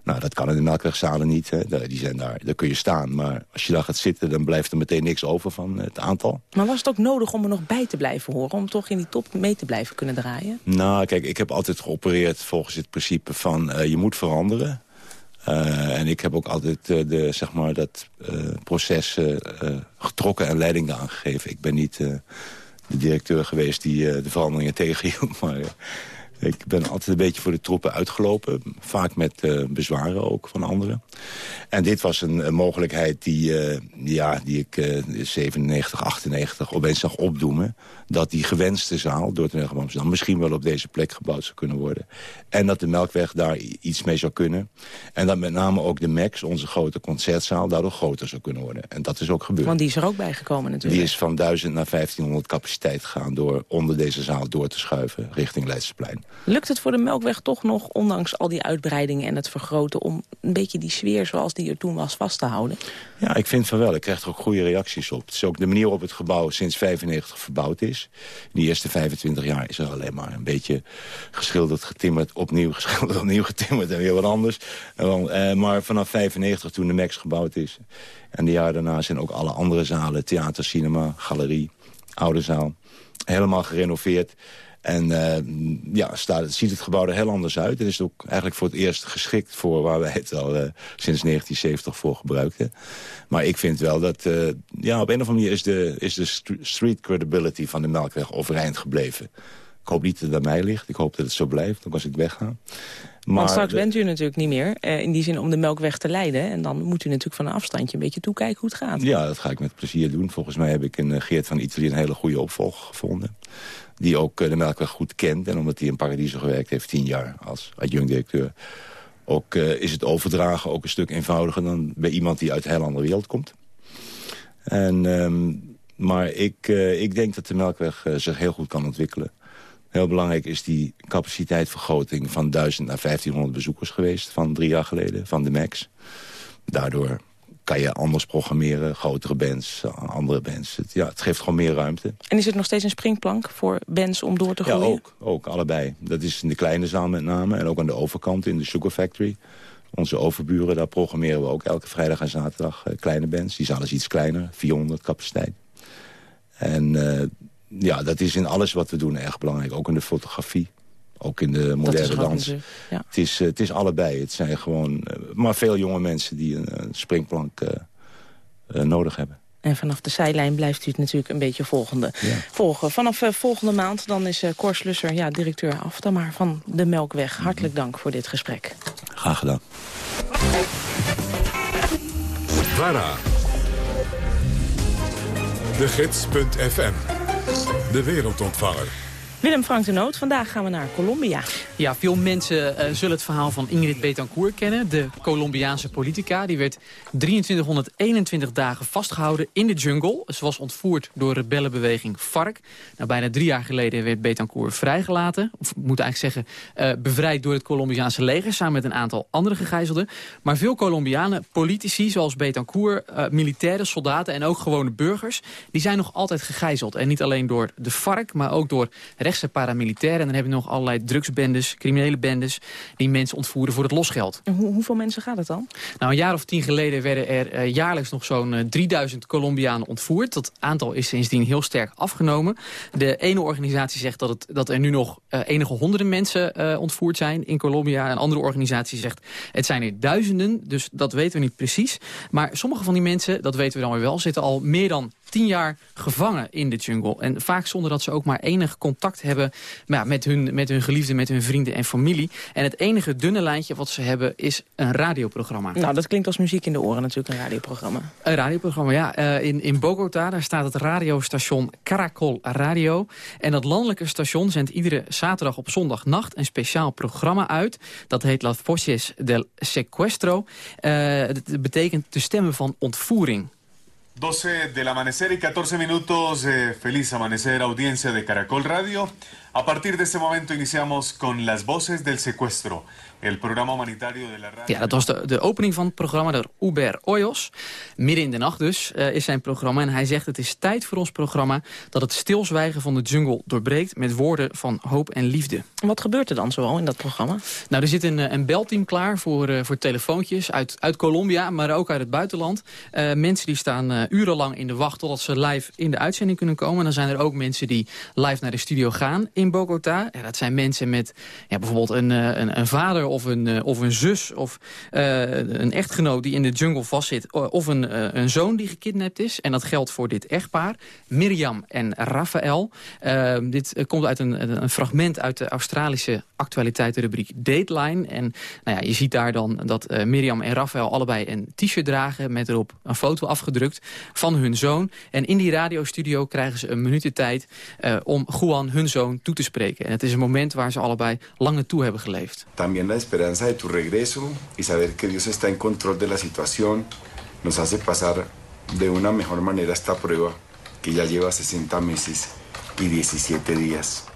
Nou, dat kan in de melkwegzalen niet. Hè. Die zijn daar, daar kun je staan. Maar als je daar gaat zitten, dan blijft er meteen niks over van het aantal. Maar was het ook nodig om er nog bij te blijven horen? Om toch in die top mee te blijven kunnen draaien? Nou, kijk, ik heb altijd geopereerd volgens het principe van... Uh, je moet veranderen. Uh, en ik heb ook altijd uh, de, zeg maar, dat proces getrokken en leiding aan gegeven. Ik ben niet de directeur geweest die uh, de veranderingen tegenhield. Maar uh, ik ben altijd een beetje voor de troepen uitgelopen. Vaak met uh, bezwaren ook van anderen. En dit was een, mogelijkheid die, ja, die ik 97, 98 opeens zag opdoemen. Dat die gewenste zaal door het Amsterdam misschien wel op deze plek gebouwd zou kunnen worden. En dat de Melkweg daar iets mee zou kunnen. En dat met name ook de MAX, onze grote concertzaal, daardoor groter zou kunnen worden. En dat is ook gebeurd. Want die is er ook bijgekomen natuurlijk. Die is van 1000 naar 1500 capaciteit gegaan door onder deze zaal door te schuiven richting Leidseplein. Lukt het voor de Melkweg toch nog, ondanks al die uitbreidingen en het vergroten... om een beetje die sfeer zoals die er toen was vast te houden? Ja, ik vind van wel. Ik krijg er ook goede reacties op. Het is ook de manier waarop het gebouw sinds 95 verbouwd is. In die eerste 25 jaar is er alleen maar een beetje geschilderd, getimmerd, opnieuw geschilderd, opnieuw getimmerd en weer wat anders. Eh, maar vanaf 95 toen de MAX gebouwd is en de jaren daarna zijn ook alle andere zalen, theater, cinema, galerie, oude zaal, helemaal gerenoveerd. En uh, ja, staat, ziet het gebouw er heel anders uit. Het is ook eigenlijk voor het eerst geschikt voor waar wij het al uh, sinds 1970 voor gebruikten. Maar ik vind wel dat, uh, ja, op een of andere manier is de, is de street credibility van de Melkweg overeind gebleven. Ik hoop niet dat het aan mij ligt. Ik hoop dat het zo blijft, ook als ik wegga. Maar Want straks bent u natuurlijk niet meer, eh, in die zin om de melkweg te leiden. En dan moet u natuurlijk van een afstandje een beetje toekijken hoe het gaat. Ja, dat ga ik met plezier doen. Volgens mij heb ik in Geert van Italië een hele goede opvolger gevonden die ook de Melkweg goed kent. En omdat hij in Paradiso gewerkt heeft, tien jaar als adjunct-directeur... ook uh, is het overdragen ook een stuk eenvoudiger dan bij iemand die uit een heel andere wereld komt. En, um, maar ik, uh, ik denk dat de Melkweg uh, zich heel goed kan ontwikkelen. Heel belangrijk is die capaciteitvergroting van 1000 naar 1500 bezoekers geweest... van drie jaar geleden, van de MAX. Daardoor kan je anders programmeren, grotere bands, andere bands. Het, ja, het geeft gewoon meer ruimte. En is het nog steeds een springplank voor bands om door te groeien? Ja, ook, ook allebei. Dat is in de kleine zaal met name en ook aan de overkant in de Sugar Factory. Onze overburen, daar programmeren we ook elke vrijdag en zaterdag uh, kleine bands. Die zaal is iets kleiner, 400 capaciteit. En uh, ja, dat is in alles wat we doen erg belangrijk. Ook in de fotografie. Ook in de moderne dans. Ja. Het, is, uh, het is allebei. Het zijn gewoon uh, maar veel jonge mensen die een, een springplank uh, nodig hebben. En vanaf de zijlijn blijft u het natuurlijk een beetje volgende, ja. volgen. Vanaf volgende maand dan is uh, Cor Slusser, ja, directeur af dan maar van de Melkweg. Hartelijk dank voor dit gesprek. Graag gedaan. VARA. De Gids.fm. De wereldontvanger. Willem Frank de Noot, vandaag gaan we naar Colombia. Ja, veel mensen uh, zullen het verhaal van Ingrid Betancourt kennen. De Colombiaanse politica. Die werd 2321 dagen vastgehouden in de jungle. Ze was ontvoerd door rebellenbeweging FARC. Nou, bijna drie jaar geleden werd Betancourt vrijgelaten. Of moet eigenlijk zeggen, uh, bevrijd door het Colombiaanse leger... samen met een aantal andere gegijzelden. Maar veel Colombianen, politici zoals Betancourt... Uh, militairen, soldaten en ook gewone burgers... die zijn nog altijd gegijzeld. En niet alleen door de FARC, maar ook door rechtse paramilitairen. En dan hebben we nog allerlei drugsbendes, criminele bendes... die mensen ontvoeren voor het losgeld. En hoe, hoeveel mensen gaat het dan? Nou, een jaar of tien geleden werden er uh, jaarlijks nog zo'n uh, 3000 Colombianen ontvoerd. Dat aantal is sindsdien heel sterk afgenomen. De ene organisatie zegt dat, het, dat er nu nog uh, enige honderden mensen ontvoerd zijn in Colombia. Een andere organisatie zegt het zijn er duizenden, dus dat weten we niet precies. Maar sommige van die mensen, dat weten we dan weer wel, zitten al meer dan tien jaar gevangen in de jungle. En vaak zonder dat ze ook maar enig contact hebben ja, met, hun, met hun geliefden, met hun vrienden en familie. En het enige dunne lijntje wat ze hebben is een radioprogramma. Nou, dat klinkt als muziek in de oren natuurlijk, een radioprogramma. Een radioprogramma, ja. Uh, in, in Bogota daar staat het radiostation Caracol Radio. En dat landelijke station zendt iedere zaterdag op zondagnacht een speciaal programma uit. Dat heet Las Voces del Secuestro. Uh, dat betekent de stemmen van ontvoering. 12 del amanecer y 14 minutos. Feliz amanecer, audiencia de Caracol Radio. A partir de este momento iniciamos con Las Voces del Secuestro. El programa humanitario de la radio... Ja, dat was de, de opening van het programma door Uber Hoyos. Midden in de nacht dus uh, is zijn programma. En hij zegt het is tijd voor ons programma... dat het stilzwijgen van de jungle doorbreekt... met woorden van hoop en liefde. Wat gebeurt er dan zoal in dat programma? Nou, er zit een, een belteam klaar voor, uh, voor telefoontjes uit, uit Colombia... maar ook uit het buitenland. Uh, mensen die staan urenlang in de wacht... totdat ze live in de uitzending kunnen komen. En dan zijn er ook mensen die live naar de studio gaan in Bogota. Dat zijn mensen met ja, bijvoorbeeld een, een, een vader of een, uh, of een zus of uh, een echtgenoot die in de jungle vastzit... of een, uh, een zoon die gekidnapt is. En dat geldt voor dit echtpaar, Mirjam en Rafael. dit komt uit een, een, fragment uit de Australische actualiteitenrubriek Dateline. En nou ja, je ziet daar dan dat Mirjam en Rafael allebei een t-shirt dragen... met erop een foto afgedrukt van hun zoon. En in die radiostudio krijgen ze een minuut tijd... om Juan, hun zoon, toe te spreken. En het is een moment waar ze allebei lang naartoe hebben geleefd. También la esperanza de tu regreso y saber que Dios está en control de la situación nos hace pasar de una mejor manera esta prueba que ya lleva 60 meses y 17 días.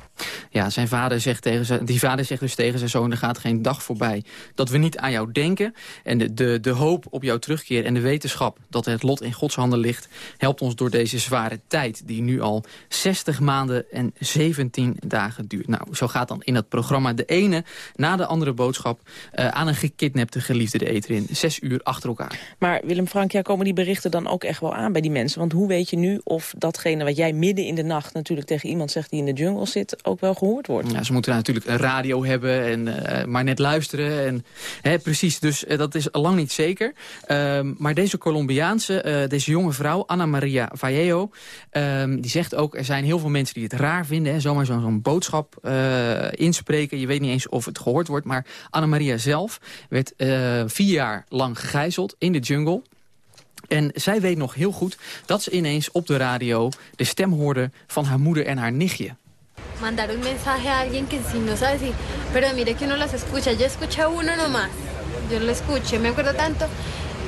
Ja, zijn vader zegt tegen zijn, die vader zegt dus tegen zijn zoon... er gaat geen dag voorbij dat we niet aan jou denken. En de, de, de hoop op jouw terugkeer en de wetenschap dat het lot in Gods handen ligt... helpt ons door deze zware tijd die nu al 60 maanden en 17 dagen duurt. Nou, zo gaat dan in dat programma de ene na de andere boodschap... Uh, aan een gekidnapte geliefde de eter in. Zes uur achter elkaar. Maar Willem Frank, ja, komen die berichten dan ook echt wel aan bij die mensen? Want hoe weet je nu of datgene wat jij midden in de nacht... natuurlijk tegen iemand zegt die in de jungle zit... ook wel gehoord wordt. Ja, ze moeten natuurlijk een radio hebben en uh, maar net luisteren. En, hè, precies, dus uh, dat is lang niet zeker. Uh, maar deze Colombiaanse, deze jonge vrouw, Ana Maria Vallejo... Ehm, die zegt ook, er zijn heel veel mensen die het raar vinden. Hè, zomaar zo'n zo boodschap eh, inspreken. Je weet niet eens of het gehoord wordt. Maar Ana Maria zelf werd vier jaar lang gegijzeld in de jungle. En zij weet nog heel goed dat ze ineens op de radio de stem hoorde van haar moeder en haar nichtje. Mandar un mensaje a alguien que si no sabe si, pero mire que uno las escucha, yo escuché uno nomás, yo lo escuché, me acuerdo tanto,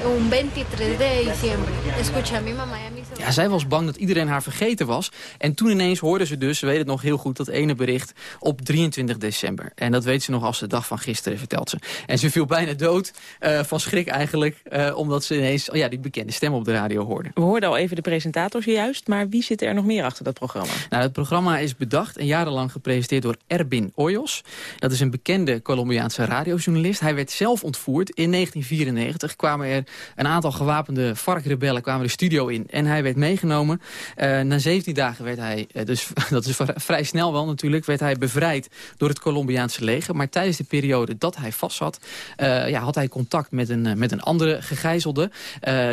un 23 de diciembre, escuché a mi mamá y a mis Ja, zij was bang dat iedereen haar vergeten was. En toen ineens hoorde ze dus, ze weet het nog heel goed, dat ene bericht op 23 december. En dat weet ze nog als de dag van gisteren, vertelt ze. En ze viel bijna dood uh, van schrik eigenlijk, uh, omdat ze ineens oh ja, die bekende stem op de radio hoorde. We hoorden al even de presentators juist, maar wie zit er nog meer achter dat programma? Nou, het programma is bedacht en jarenlang gepresenteerd door Erbin Hoyos. Dat is een bekende Colombiaanse radiojournalist. Hij werd zelf ontvoerd. In 1994 kwamen er een aantal gewapende FARC-rebellen kwamen de studio in en hij werd meegenomen. Uh, na 17 dagen werd hij, uh, dus dat is vrij snel wel natuurlijk, werd hij bevrijd door het Colombiaanse leger. Maar tijdens de periode dat hij vast zat, uh, ja, had hij contact met een, met een andere gegijzelde.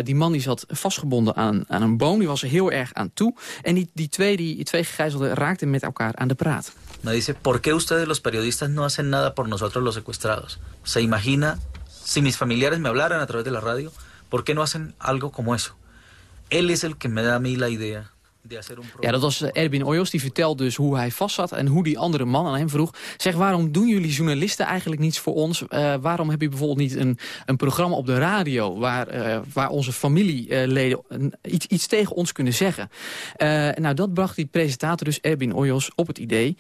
die man die zat vastgebonden aan, aan een boom, die was er heel erg aan toe. En die, die, twee, die, die twee gegijzelden raakten met elkaar aan de praat. Me dice, ¿por qué ustedes los periodistas no hacen nada por nosotros los secuestrados? ¿Se imagina si mis familiares me hablaran a través de la radio? ¿Por qué no hacen algo como eso? Él es el que me da a mí la idea Ja, dat was eh, Erwin Oyos. Die vertelde dus hoe hij vastzat en hoe die andere man aan hem vroeg... zeg, waarom doen jullie journalisten eigenlijk niets voor ons? Uh, waarom heb je bijvoorbeeld niet een, een programma op de radio... waar, uh, waar onze familieleden iets, iets tegen ons kunnen zeggen? nou, dat bracht die presentator dus Erwin Oyos op het idee...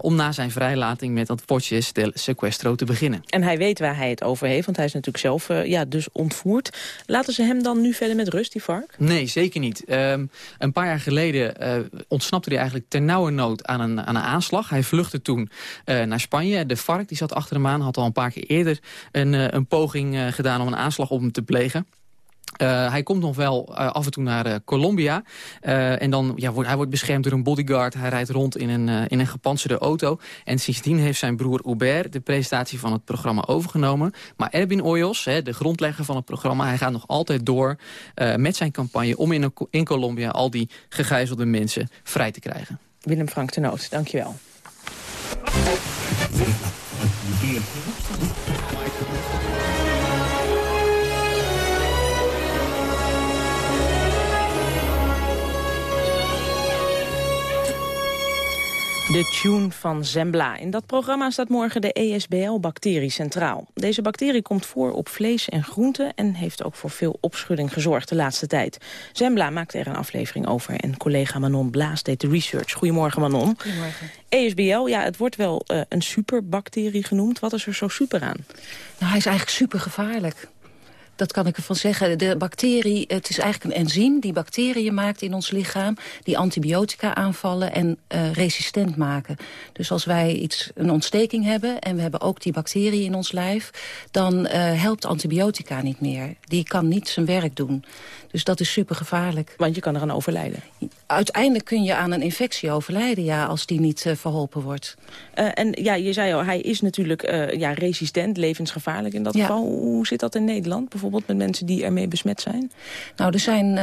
om na zijn vrijlating met dat Porches del Sequestro te beginnen. En hij weet waar hij het over heeft, want hij is natuurlijk zelf ja, dus ontvoerd. Laten ze hem dan nu verder met rust, die vark? Nee, zeker niet. Um, een paar jaar geleden geleden uh, ontsnapte hij eigenlijk ternauwernood aan een, aan een aanslag. Hij vluchtte toen uh, naar Spanje. De FARC die zat achter hem aan, had al een paar keer eerder een, uh, een poging gedaan om een aanslag op hem te plegen. Uh, hij komt nog wel uh, af en toe naar uh, Colombia. en dan, ja, wordt, hij wordt beschermd door een bodyguard. Hij rijdt rond in een, in een gepantserde auto. En sindsdien heeft zijn broer Hubert de presentatie van het programma overgenomen. Maar Erwin Oyos, hè, de grondlegger van het programma... hij gaat nog altijd door met zijn campagne om in, in Colombia... al die gegijzelde mensen vrij te krijgen. Willem Frank Tenoot, dankjewel. De tune van Zembla. In dat programma staat morgen de ESBL-bacterie centraal. Deze bacterie komt voor op vlees en groenten... en heeft ook voor veel opschudding gezorgd de laatste tijd. Zembla maakte er een aflevering over en collega Manon Blaas deed de research. Goedemorgen Manon. Goedemorgen. ESBL, ja, het wordt wel uh, een superbacterie genoemd. Wat is er zo super aan? Nou, hij is eigenlijk super gevaarlijk. Dat kan ik ervan zeggen. De bacterie, het is eigenlijk een enzym die bacteriën maakt in ons lichaam... die antibiotica aanvallen en uh, resistent maken. Dus als wij iets, een ontsteking hebben en we hebben ook die bacterie in ons lijf... dan uh, helpt antibiotica niet meer. Die kan niet zijn werk doen. Dus dat is super gevaarlijk. Want je kan eraan overlijden? Uiteindelijk kun je aan een infectie overlijden, ja, als die niet uh, verholpen wordt. Uh, en ja, je zei al, hij is natuurlijk uh, ja, resistent, levensgevaarlijk in dat ja. geval. Hoe zit dat in Nederland, bijvoorbeeld met mensen die ermee besmet zijn? Nou, er zijn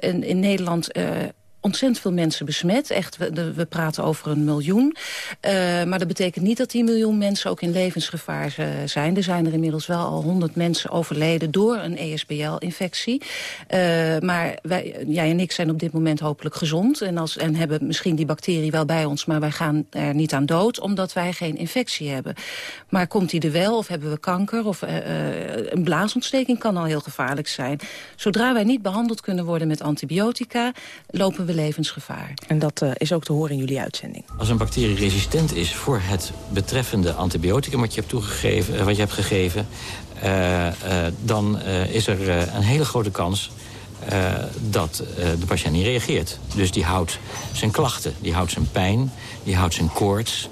in, in Nederland ontzettend veel mensen besmet. Echt, we, we praten over een miljoen. Uh, maar dat betekent niet dat die miljoen mensen ook in levensgevaar zijn. Er zijn er inmiddels wel al honderd mensen overleden door een ESBL-infectie. Uh, maar wij, jij en ik zijn op dit moment hopelijk gezond. En, als, en hebben misschien die bacterie wel bij ons, maar wij gaan er niet aan dood. Omdat wij geen infectie hebben. Maar komt die er wel of hebben we kanker of een blaasontsteking kan al heel gevaarlijk zijn. Zodra wij niet behandeld kunnen worden met antibiotica, lopen we levensgevaar. En dat uh, is ook te horen in jullie uitzending. Als een bacterie resistent is voor het betreffende antibioticum... wat je hebt, toegegeven, wat je hebt gegeven... Uh, uh, dan is er een hele grote kans dat de patiënt niet reageert. Dus die houdt zijn klachten, die houdt zijn pijn, die houdt zijn koorts...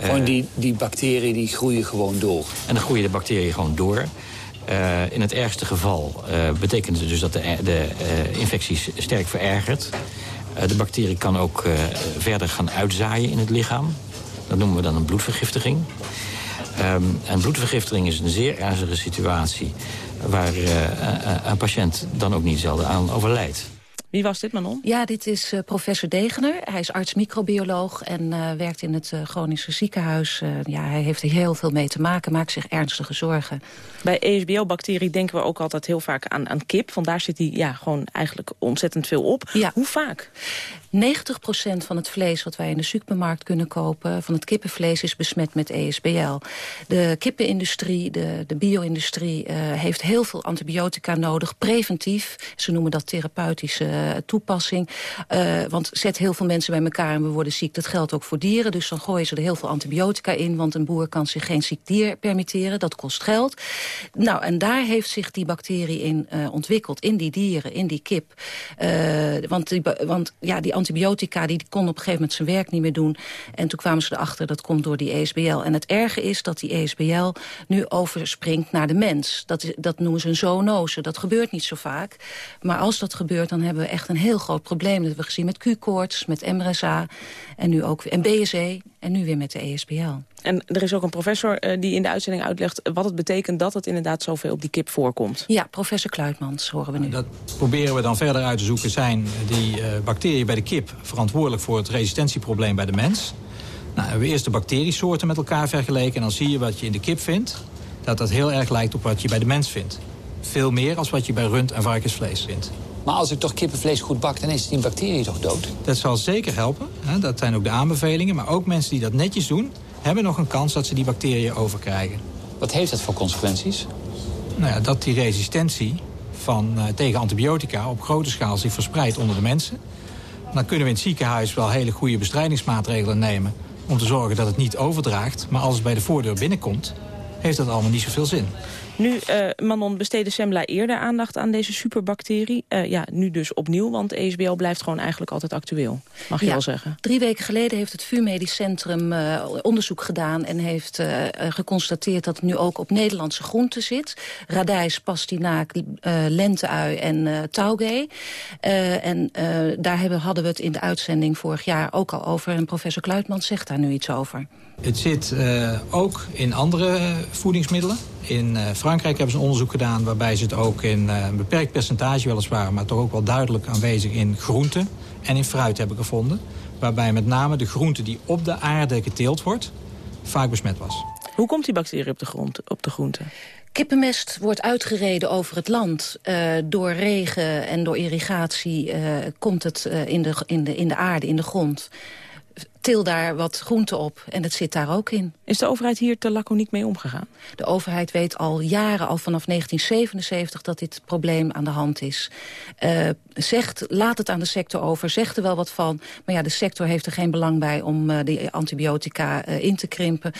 Gewoon die, die bacteriën die groeien gewoon door? En dan groeien de bacteriën gewoon door. Uh, in het ergste geval uh, betekent het dus dat de, de uh, infectie sterk verergert. De bacterie kan ook verder gaan uitzaaien in het lichaam. Dat noemen we dan een bloedvergiftiging. Um, en bloedvergiftiging is een zeer ernstige situatie... waar een patiënt dan ook niet zelden aan overlijdt. Wie was dit, Manon? Ja, dit is uh, professor Degener. Hij is arts-microbioloog en uh, werkt in het uh, Groningse ziekenhuis. ja, hij heeft er heel veel mee te maken, maakt zich ernstige zorgen. Bij ESBL-bacterie denken we ook altijd heel vaak aan, aan kip. Vandaar zit hij ja, gewoon eigenlijk ontzettend veel op. Ja. Hoe vaak? 90% van het vlees wat wij in de supermarkt kunnen kopen... van het kippenvlees is besmet met ESBL. De kippenindustrie, de, de bio-industrie... Heeft heel veel antibiotica nodig, preventief. Ze noemen dat therapeutische toepassing. Uh, want zet heel veel mensen bij elkaar en we worden ziek. Dat geldt ook voor dieren, dus dan gooien ze er heel veel antibiotica in... want een boer kan zich geen ziek dier permitteren, dat kost geld. Nou, en daar heeft zich die bacterie in ontwikkeld, in die dieren, in die kip. want die, want ja, die antibiotica die kon op een gegeven moment zijn werk niet meer doen. En toen kwamen ze erachter, dat komt door die ESBL. En het erge is dat die ESBL nu overspringt naar de mens. Dat, dat noemen ze een zoonose. Dat gebeurt niet zo vaak. Maar als dat gebeurt, dan hebben we echt een heel groot probleem. Dat hebben we gezien met Q-koorts, met MRSA en nu ook en BSE en nu weer met de ESBL. En er is ook een professor uh, die in de uitzending uitlegt... wat het betekent dat het inderdaad zoveel op die kip voorkomt. Ja, professor Kluitmans horen we nu. Dat proberen we dan verder uit te zoeken. Zijn die uh, bacteriën bij de kip verantwoordelijk voor het resistentieprobleem bij de mens? Nou, hebben we eerst de bacteriesoorten met elkaar vergeleken... en dan zie je wat je in de kip vindt... dat dat heel erg lijkt op wat je bij de mens vindt. veel meer als wat je bij rund en varkensvlees vindt. Maar als ik toch kippenvlees goed bak, dan is die bacterie toch dood? Dat zal zeker helpen. Hè? Dat zijn ook de aanbevelingen. Maar ook mensen die dat netjes doen... hebben nog een kans dat ze die bacteriën overkrijgen. Wat heeft dat voor consequenties? Nou ja, dat die resistentie van, uh, tegen antibiotica op grote schaal zich verspreidt onder de mensen. Dan kunnen we in het ziekenhuis wel hele goede bestrijdingsmaatregelen nemen... om te zorgen dat het niet overdraagt. Maar als het bij de voordeur binnenkomt, heeft dat allemaal niet zoveel zin. Nu, uh, Manon, besteedde Sembla eerder aandacht aan deze superbacterie. Uh, ja, nu dus opnieuw, want ESBL blijft gewoon eigenlijk altijd actueel. Mag je ja, wel zeggen. Drie weken geleden heeft het VU Medisch Centrum uh, onderzoek gedaan... en heeft geconstateerd dat het nu ook op Nederlandse groenten zit. Radijs, pastinaak, lenteui en taugé. en daar hebben, hadden we het in de uitzending vorig jaar ook al over. En professor Kluitman zegt daar nu iets over. Het zit uh, ook in andere voedingsmiddelen. In uh, Frankrijk hebben ze een onderzoek gedaan waarbij ze het ook in uh, een beperkt percentage weliswaar... maar toch ook wel duidelijk aanwezig in groenten en in fruit hebben gevonden. Waarbij met name de groente die op de aarde geteeld wordt vaak besmet was. Hoe komt die bacterie op de, grond, op de groente? Kippenmest wordt uitgereden over het land. Uh, door regen en door irrigatie uh, komt het uh, in, de, in, de, in de aarde, in de grond til daar wat groente op en het zit daar ook in. Is de overheid hier te laconiek mee omgegaan? De overheid weet al jaren, al vanaf 1977, dat dit probleem aan de hand is. Uh, zegt, laat het aan de sector over, zegt er wel wat van. Maar ja, de sector heeft er geen belang bij om uh, die antibiotica uh, in te krimpen.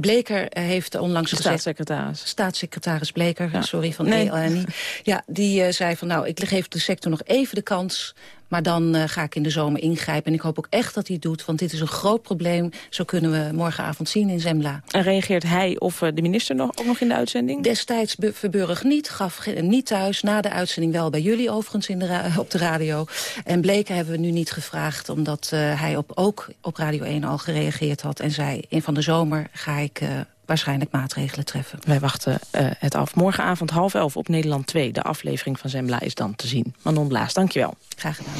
Bleker heeft onlangs de staatssecretaris. Gezegd, staatssecretaris Bleker, ja. sorry, van nee. ELNI. Ja, die zei van nou, ik geef de sector nog even de kans... Maar dan uh, ga ik in de zomer ingrijpen. En ik hoop ook echt dat hij het doet, want dit is een groot probleem. Zo kunnen we morgenavond zien in Zembla. En reageert hij of uh, de minister nog, ook nog in de uitzending? Destijds Verburg niet, gaf niet thuis. Na de uitzending wel bij jullie overigens in de op de radio. En Bleken hebben we nu niet gevraagd, omdat uh, hij op, ook op Radio 1 al gereageerd had. En zei, in van de zomer ga ik waarschijnlijk maatregelen treffen. Wij wachten uh, het af. Morgenavond half elf op Nederland 2. De aflevering van Zembla is dan te zien. Manon Blaas, dankjewel. Graag gedaan.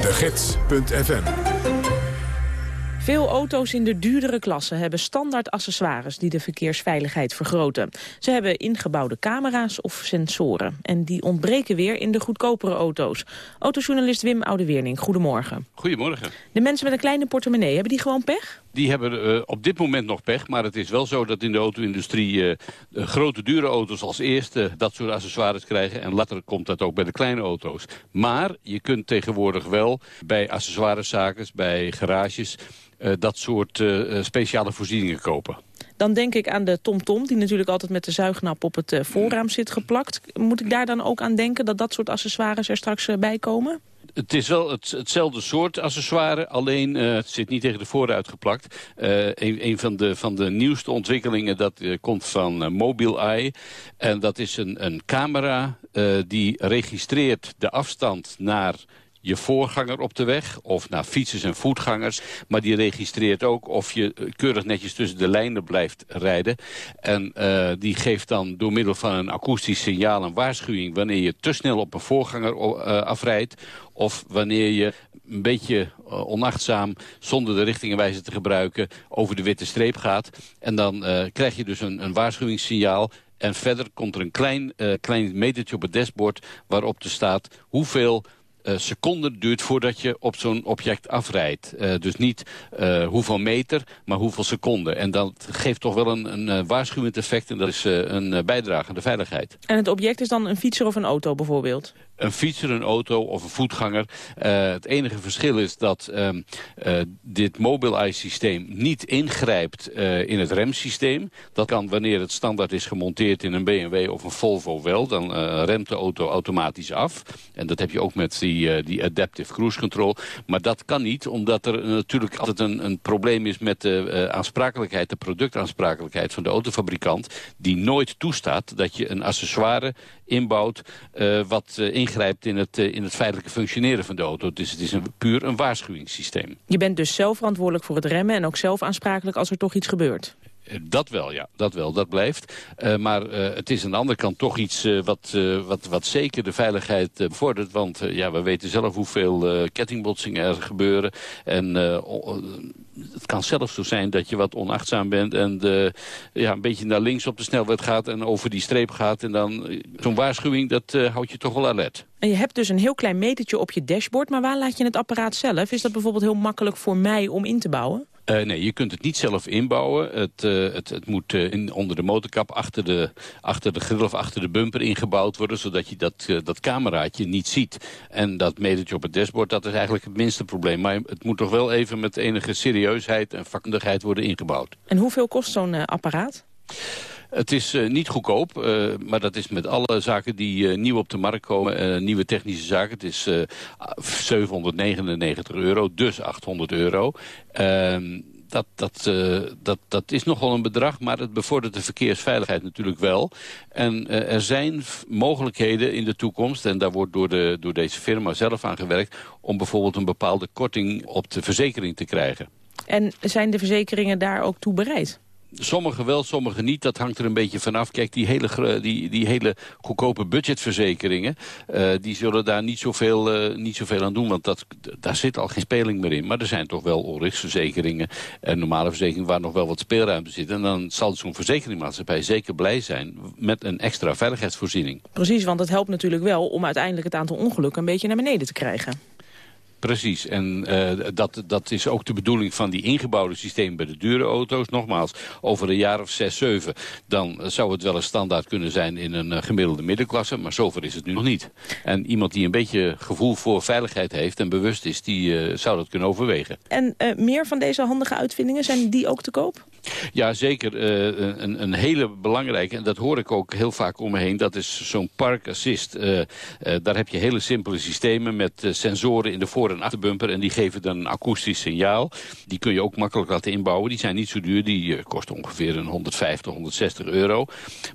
De Gids.fm veel auto's in de duurdere klasse hebben standaard accessoires die de verkeersveiligheid vergroten. Ze hebben ingebouwde camera's of sensoren. En die ontbreken weer in de goedkopere auto's. Autojournalist Wim Oudeweerning, goedemorgen. Goedemorgen. De mensen met een kleine portemonnee, hebben die gewoon pech? Die hebben uh, op dit moment nog pech, maar het is wel zo dat in de auto-industrie de grote dure auto's als eerste dat soort accessoires krijgen. En later komt dat ook bij de kleine auto's. Maar je kunt tegenwoordig wel bij accessoireszaken, bij garages, uh, dat soort speciale voorzieningen kopen. Dan denk ik aan de TomTom, -tom, die natuurlijk altijd met de zuignap op het voorraam zit geplakt. Moet ik daar dan ook aan denken dat dat soort accessoires er straks bij komen? Het is wel het, hetzelfde soort accessoire, alleen uh, het zit niet tegen de vooruit geplakt. Uh, een, een van, de, van de nieuwste ontwikkelingen dat uh, komt van Mobileye. En dat is een, een camera die registreert de afstand naar je voorganger op de weg of naar fietsers en voetgangers. Maar die registreert ook of je keurig netjes tussen de lijnen blijft rijden. En uh, die geeft dan door middel van een akoestisch signaal een waarschuwing... wanneer je te snel op een voorganger uh, afrijdt... of wanneer je een beetje onachtzaam, zonder de richtingenwijzer te gebruiken... over de witte streep gaat. En dan krijg je dus een, een waarschuwingssignaal... En verder komt er een klein, klein metertje op het dashboard waarop er staat hoeveel seconden duurt voordat je op zo'n object afrijdt. Uh, dus niet uh, hoeveel meter, maar hoeveel seconden. En dat geeft toch wel een, een waarschuwend effect en dat is een bijdrage aan de veiligheid. En het object is dan een fietser of een auto bijvoorbeeld? Een fietser, een auto of een voetganger. Uh, het enige verschil is dat um, uh, dit Mobileye-systeem niet ingrijpt uh, in het remsysteem. Dat kan wanneer het standaard is gemonteerd in een BMW of een Volvo wel. Dan remt de auto automatisch af. En dat heb je ook met die, die Adaptive Cruise Control. Maar dat kan niet, omdat er natuurlijk altijd een, een probleem is met de aansprakelijkheid, de productaansprakelijkheid van de autofabrikant. Die nooit toestaat dat je een accessoire inbouwt wat ingrijpt in het, in het feitelijke functioneren van de auto. Dus het is een, puur een waarschuwingssysteem. Je bent dus zelf verantwoordelijk voor het remmen... en ook zelf aansprakelijk als er toch iets gebeurt? Dat wel, ja. Dat wel, dat blijft. Uh, maar uh, het is aan de andere kant toch iets wat, wat, wat zeker de veiligheid bevordert. Want ja, we weten zelf hoeveel kettingbotsingen er gebeuren. En het kan zelfs zo zijn dat je wat onachtzaam bent... en ja, een beetje naar links op de snelweg gaat en over die streep gaat. En dan zo'n waarschuwing, dat houdt je toch wel alert. En je hebt dus een heel klein metertje op je dashboard. Maar waar laat je het apparaat zelf? Is dat bijvoorbeeld heel makkelijk voor mij om in te bouwen? Uh, nee, je kunt het niet zelf inbouwen. Het, uh, het, het moet uh, in, onder de motorkap achter de, achter de grill of achter de bumper ingebouwd worden... zodat je dat, dat cameraatje niet ziet. En dat metertje op het dashboard, dat is eigenlijk het minste probleem. Maar het moet toch wel even met enige serieusheid en vakkundigheid worden ingebouwd. En hoeveel kost zo'n apparaat? Het is uh, niet goedkoop, uh, maar dat is met alle zaken die uh, nieuw op de markt komen. nieuwe technische zaken. Het is 799 euro, dus 800 euro. Ehm, dat, dat, dat, dat is nogal een bedrag, maar het bevordert de verkeersveiligheid natuurlijk wel. En er zijn mogelijkheden in de toekomst, en daar wordt door, de, door deze firma zelf aan gewerkt... om bijvoorbeeld een bepaalde korting op de verzekering te krijgen. En zijn de verzekeringen daar ook toe bereid? Sommige wel, sommige niet. Dat hangt er een beetje vanaf. Kijk, die hele, die, die hele goedkope budgetverzekeringen... Uh, die zullen daar niet zoveel, uh, niet zoveel aan doen. Want dat, daar zit al geen speling meer in. Maar er zijn toch wel onrichtsverzekeringen... en normale verzekeringen waar nog wel wat speelruimte zit. En dan zal zo'n verzekeringmaatschappij zeker blij zijn... met een extra veiligheidsvoorziening. Precies, want het helpt natuurlijk wel... om uiteindelijk het aantal ongelukken een beetje naar beneden te krijgen. Precies, en uh, dat, dat is ook de bedoeling van die ingebouwde systeem bij de dure auto's. Nogmaals, over een jaar of zes, zeven, dan zou het wel een standaard kunnen zijn in een uh, gemiddelde middenklasse. Maar zover is het nu nog niet. En iemand die een beetje gevoel voor veiligheid heeft en bewust is, die uh, zou dat kunnen overwegen. En meer van deze handige uitvindingen, zijn die ook te koop? Ja, zeker. een, een, hele belangrijke, en dat hoor ik ook heel vaak om me heen, dat is zo'n park assist. daar heb je hele simpele systemen met sensoren in de voor- en achterbumper. En die geven dan een akoestisch signaal. Die kun je ook makkelijk laten inbouwen. Die zijn niet zo duur. Die uh, kosten ongeveer een 150, 160 euro.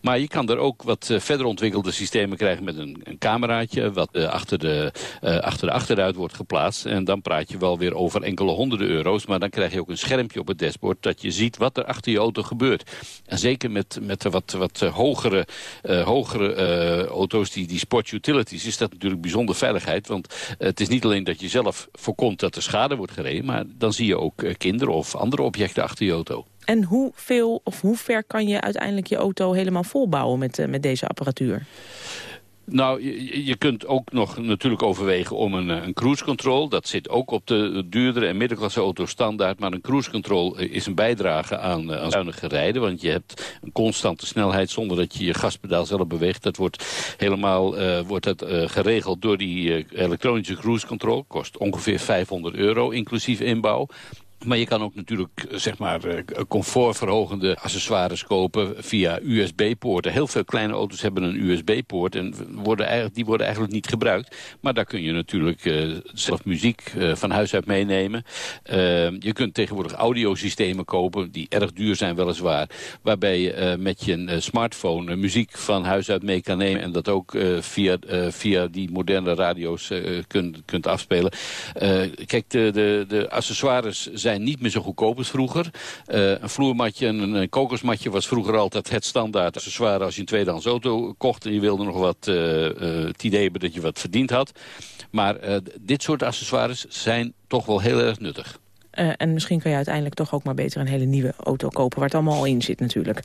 Maar je kan er ook wat uh, verder ontwikkelde systemen krijgen met een, een cameraatje. Wat uh, achter, de, achter de achteruit wordt geplaatst. En dan praat je wel weer over enkele honderden euro's. Maar dan krijg je ook een schermpje op het dashboard. Dat je ziet wat er achter je auto gebeurt. En zeker met, met de wat, wat hogere, hogere auto's, die, die sport utilities, is dat natuurlijk bijzonder veiligheid. Want het is niet alleen dat je zelf zelf voorkomt dat er schade wordt gereden... maar dan zie je ook eh, kinderen of andere objecten achter je auto. En hoeveel of hoe ver kan je uiteindelijk je auto helemaal volbouwen met, uh, met deze apparatuur? Nou, je, je, kunt ook nog natuurlijk overwegen om een, eh, een cruise control. Dat zit ook op de duurdere en middenklasse auto's standaard. Maar een cruise control eh, is een bijdrage aan, uh, aan zuinige rijden. Want je hebt een constante snelheid zonder dat je je gaspedaal zelf beweegt. Dat wordt helemaal wordt dat, geregeld door die elektronische cruise control. Kost ongeveer 500 euro, inclusief inbouw. Maar je kan ook natuurlijk zeg maar, eh, comfortverhogende accessoires kopen via USB-poorten. Heel veel kleine auto's hebben een USB-poort en worden eigenlijk, die worden eigenlijk niet gebruikt. Maar daar kun je natuurlijk uh, zelf muziek van huis uit meenemen. Je kunt tegenwoordig audiosystemen kopen die erg duur zijn weliswaar. Waarbij je met je smartphone muziek van huis uit mee kan nemen. En dat ook via, via die moderne radio's kunt, kunt afspelen. kijk, de, de, de accessoires zijn zijn niet meer zo goedkoop als vroeger. Uh, een vloermatje en een, kokosmatje was vroeger altijd het standaard accessoire als je een tweedehands auto kocht en je wilde nog wat uh, uh, het idee hebben dat je wat verdiend had. Maar dit soort accessoires zijn toch wel heel erg nuttig. Uh, en misschien kan je uiteindelijk toch ook maar beter een hele nieuwe auto kopen... waar het allemaal al in zit natuurlijk.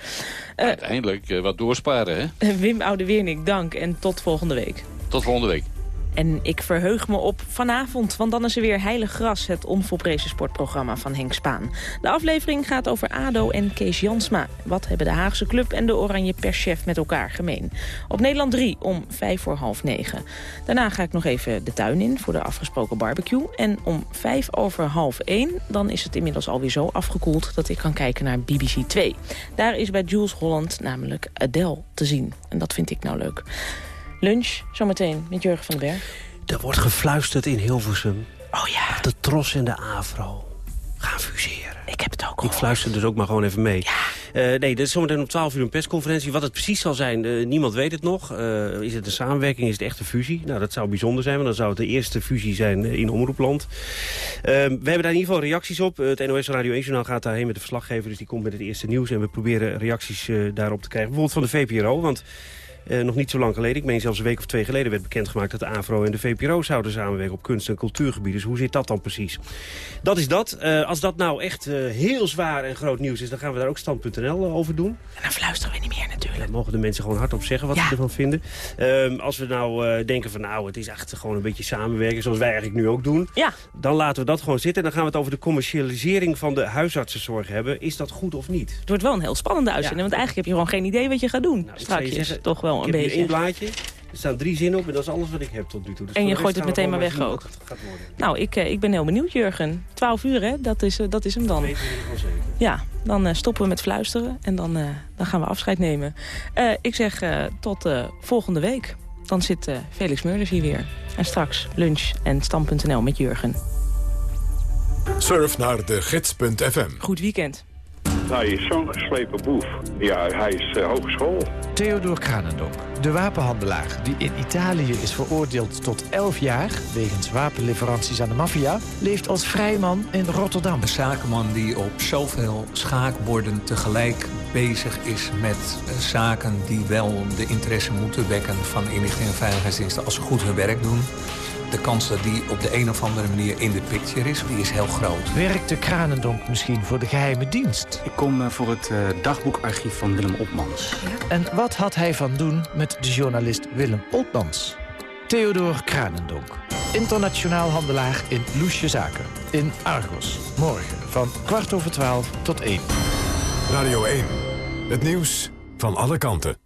Uh, uiteindelijk uh, wat doorsparen, hè? Wim Oude-Wiernik, dank en tot volgende week. Tot volgende week. En ik verheug me op vanavond, want dan is er weer Heilig Gras... het onvolprezen sportprogramma van Henk Spaan. De aflevering gaat over ADO en Kees Jansma. Wat hebben de Haagse club en de Oranje perschef met elkaar gemeen? Op Nederland 3 om vijf voor half negen. Daarna ga ik nog even de tuin in voor de afgesproken barbecue. En om vijf over half één, dan is het inmiddels alweer zo afgekoeld... dat ik kan kijken naar BBC 2. Daar is bij Jules Holland namelijk Adele te zien. En dat vind ik nou leuk. Lunch, zometeen met Jurgen van den Berg. Er wordt gefluisterd in Hilversum. Oh ja. De Tros en de Afro gaan fuseren. Ik heb het ook Ik fluister dus ook maar gewoon even mee. Ja. nee, er is zometeen om 12 uur een persconferentie. Wat het precies zal zijn, niemand weet het nog. is het een samenwerking, is het echt een fusie? Nou, dat zou bijzonder zijn, want dan zou het de eerste fusie zijn in Omroepland. we hebben daar in ieder geval reacties op. Het NOS Radio 1 Journaal gaat daarheen met de verslaggever, dus die komt met het eerste nieuws. En we proberen reacties daarop te krijgen. Bijvoorbeeld van de VPRO, want uh, nog niet zo lang geleden, ik meen zelfs een week of twee geleden... werd bekendgemaakt dat de AVRO en de VPRO zouden samenwerken op kunst- en cultuurgebied. Dus hoe zit dat dan precies? Dat is dat. Uh, als dat nou echt uh, heel zwaar en groot nieuws is... dan gaan we daar ook stand.nl over doen. En dan fluisteren we niet meer natuurlijk. Dan mogen de mensen gewoon hardop zeggen wat ja. ze ervan vinden. Ehm, als we nou denken van nou, het is echt gewoon een beetje samenwerken... zoals wij eigenlijk nu ook doen. Ja. Dan laten we dat gewoon zitten. En dan gaan we het over de commercialisering van de huisartsenzorg hebben. Is dat goed of niet? Het wordt wel een heel spannende uitzending. Want eigenlijk heb je gewoon geen idee wat je gaat doen. Nou, Straks is toch wel een ik beetje. één blaadje. Er staan drie zinnen op en dat is alles wat ik heb tot nu toe. Dus en je gooit het meteen maar weg ook. Nou, ik, ik ben heel benieuwd, Jurgen. 12 uur, hè? Dat is, dat is hem dan. Ja, dan uh, stoppen we met fluisteren en dan, uh, dan gaan we afscheid nemen. Uh, ik zeg tot volgende week. Dan zit Felix Meurders hier weer. En straks lunch en stand.nl met Jurgen. Surf naar de gids.fm. Goed weekend. Hij is zo'n geslepen boef. Ja, hij is uh, hogeschool. Theodor Kranendonk, de wapenhandelaar die in Italië is veroordeeld tot 11 jaar... wegens wapenleveranties aan de maffia, leeft als vrijman in Rotterdam. Een zakenman die op zoveel schaakborden tegelijk bezig is met uh, zaken... die wel de interesse moeten wekken van inlichting en veiligheidsdiensten... als ze goed hun werk doen de kans dat die op de een of andere manier in de picture is, die is heel groot. Werkte Kranendonk misschien voor de geheime dienst? Ik kom uh, voor het uh, dagboekarchief van Willem Opmans. Ja. En wat had hij van doen met de journalist Willem Opmans? Theodor Kranendonk, internationaal handelaar in Loesje Zaken. In Argos, morgen van kwart over twaalf tot één. Radio 1, het nieuws van alle kanten.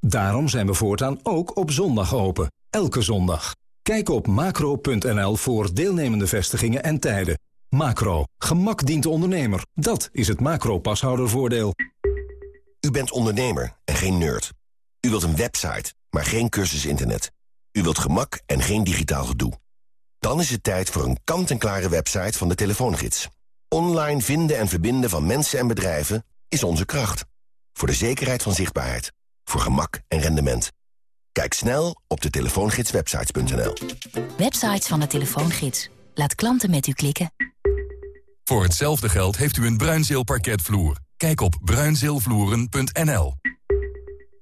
Daarom zijn we voortaan ook op zondag open. Elke zondag. Kijk op macro.nl voor deelnemende vestigingen en tijden. Macro. Gemak dient de ondernemer. Dat is het macro-pashoudervoordeel. U bent ondernemer en geen nerd. U wilt een website, maar geen cursus internet. U wilt gemak en geen digitaal gedoe. Dan is het tijd voor een kant-en-klare website van de telefoongids. Online vinden en verbinden van mensen en bedrijven is onze kracht. Voor de zekerheid van zichtbaarheid voor gemak en rendement. Kijk snel op de telefoongidswebsites.nl. Websites van de telefoongids. Laat klanten met u klikken. Voor hetzelfde geld heeft u een Bruinzeel parketvloer. Kijk op bruinzeelvloeren.nl.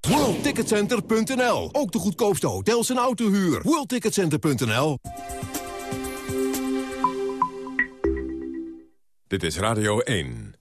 WorldTicketCenter.nl. Ook de goedkoopste hotels en autohuur. WorldTicketCenter.nl. Dit is Radio 1.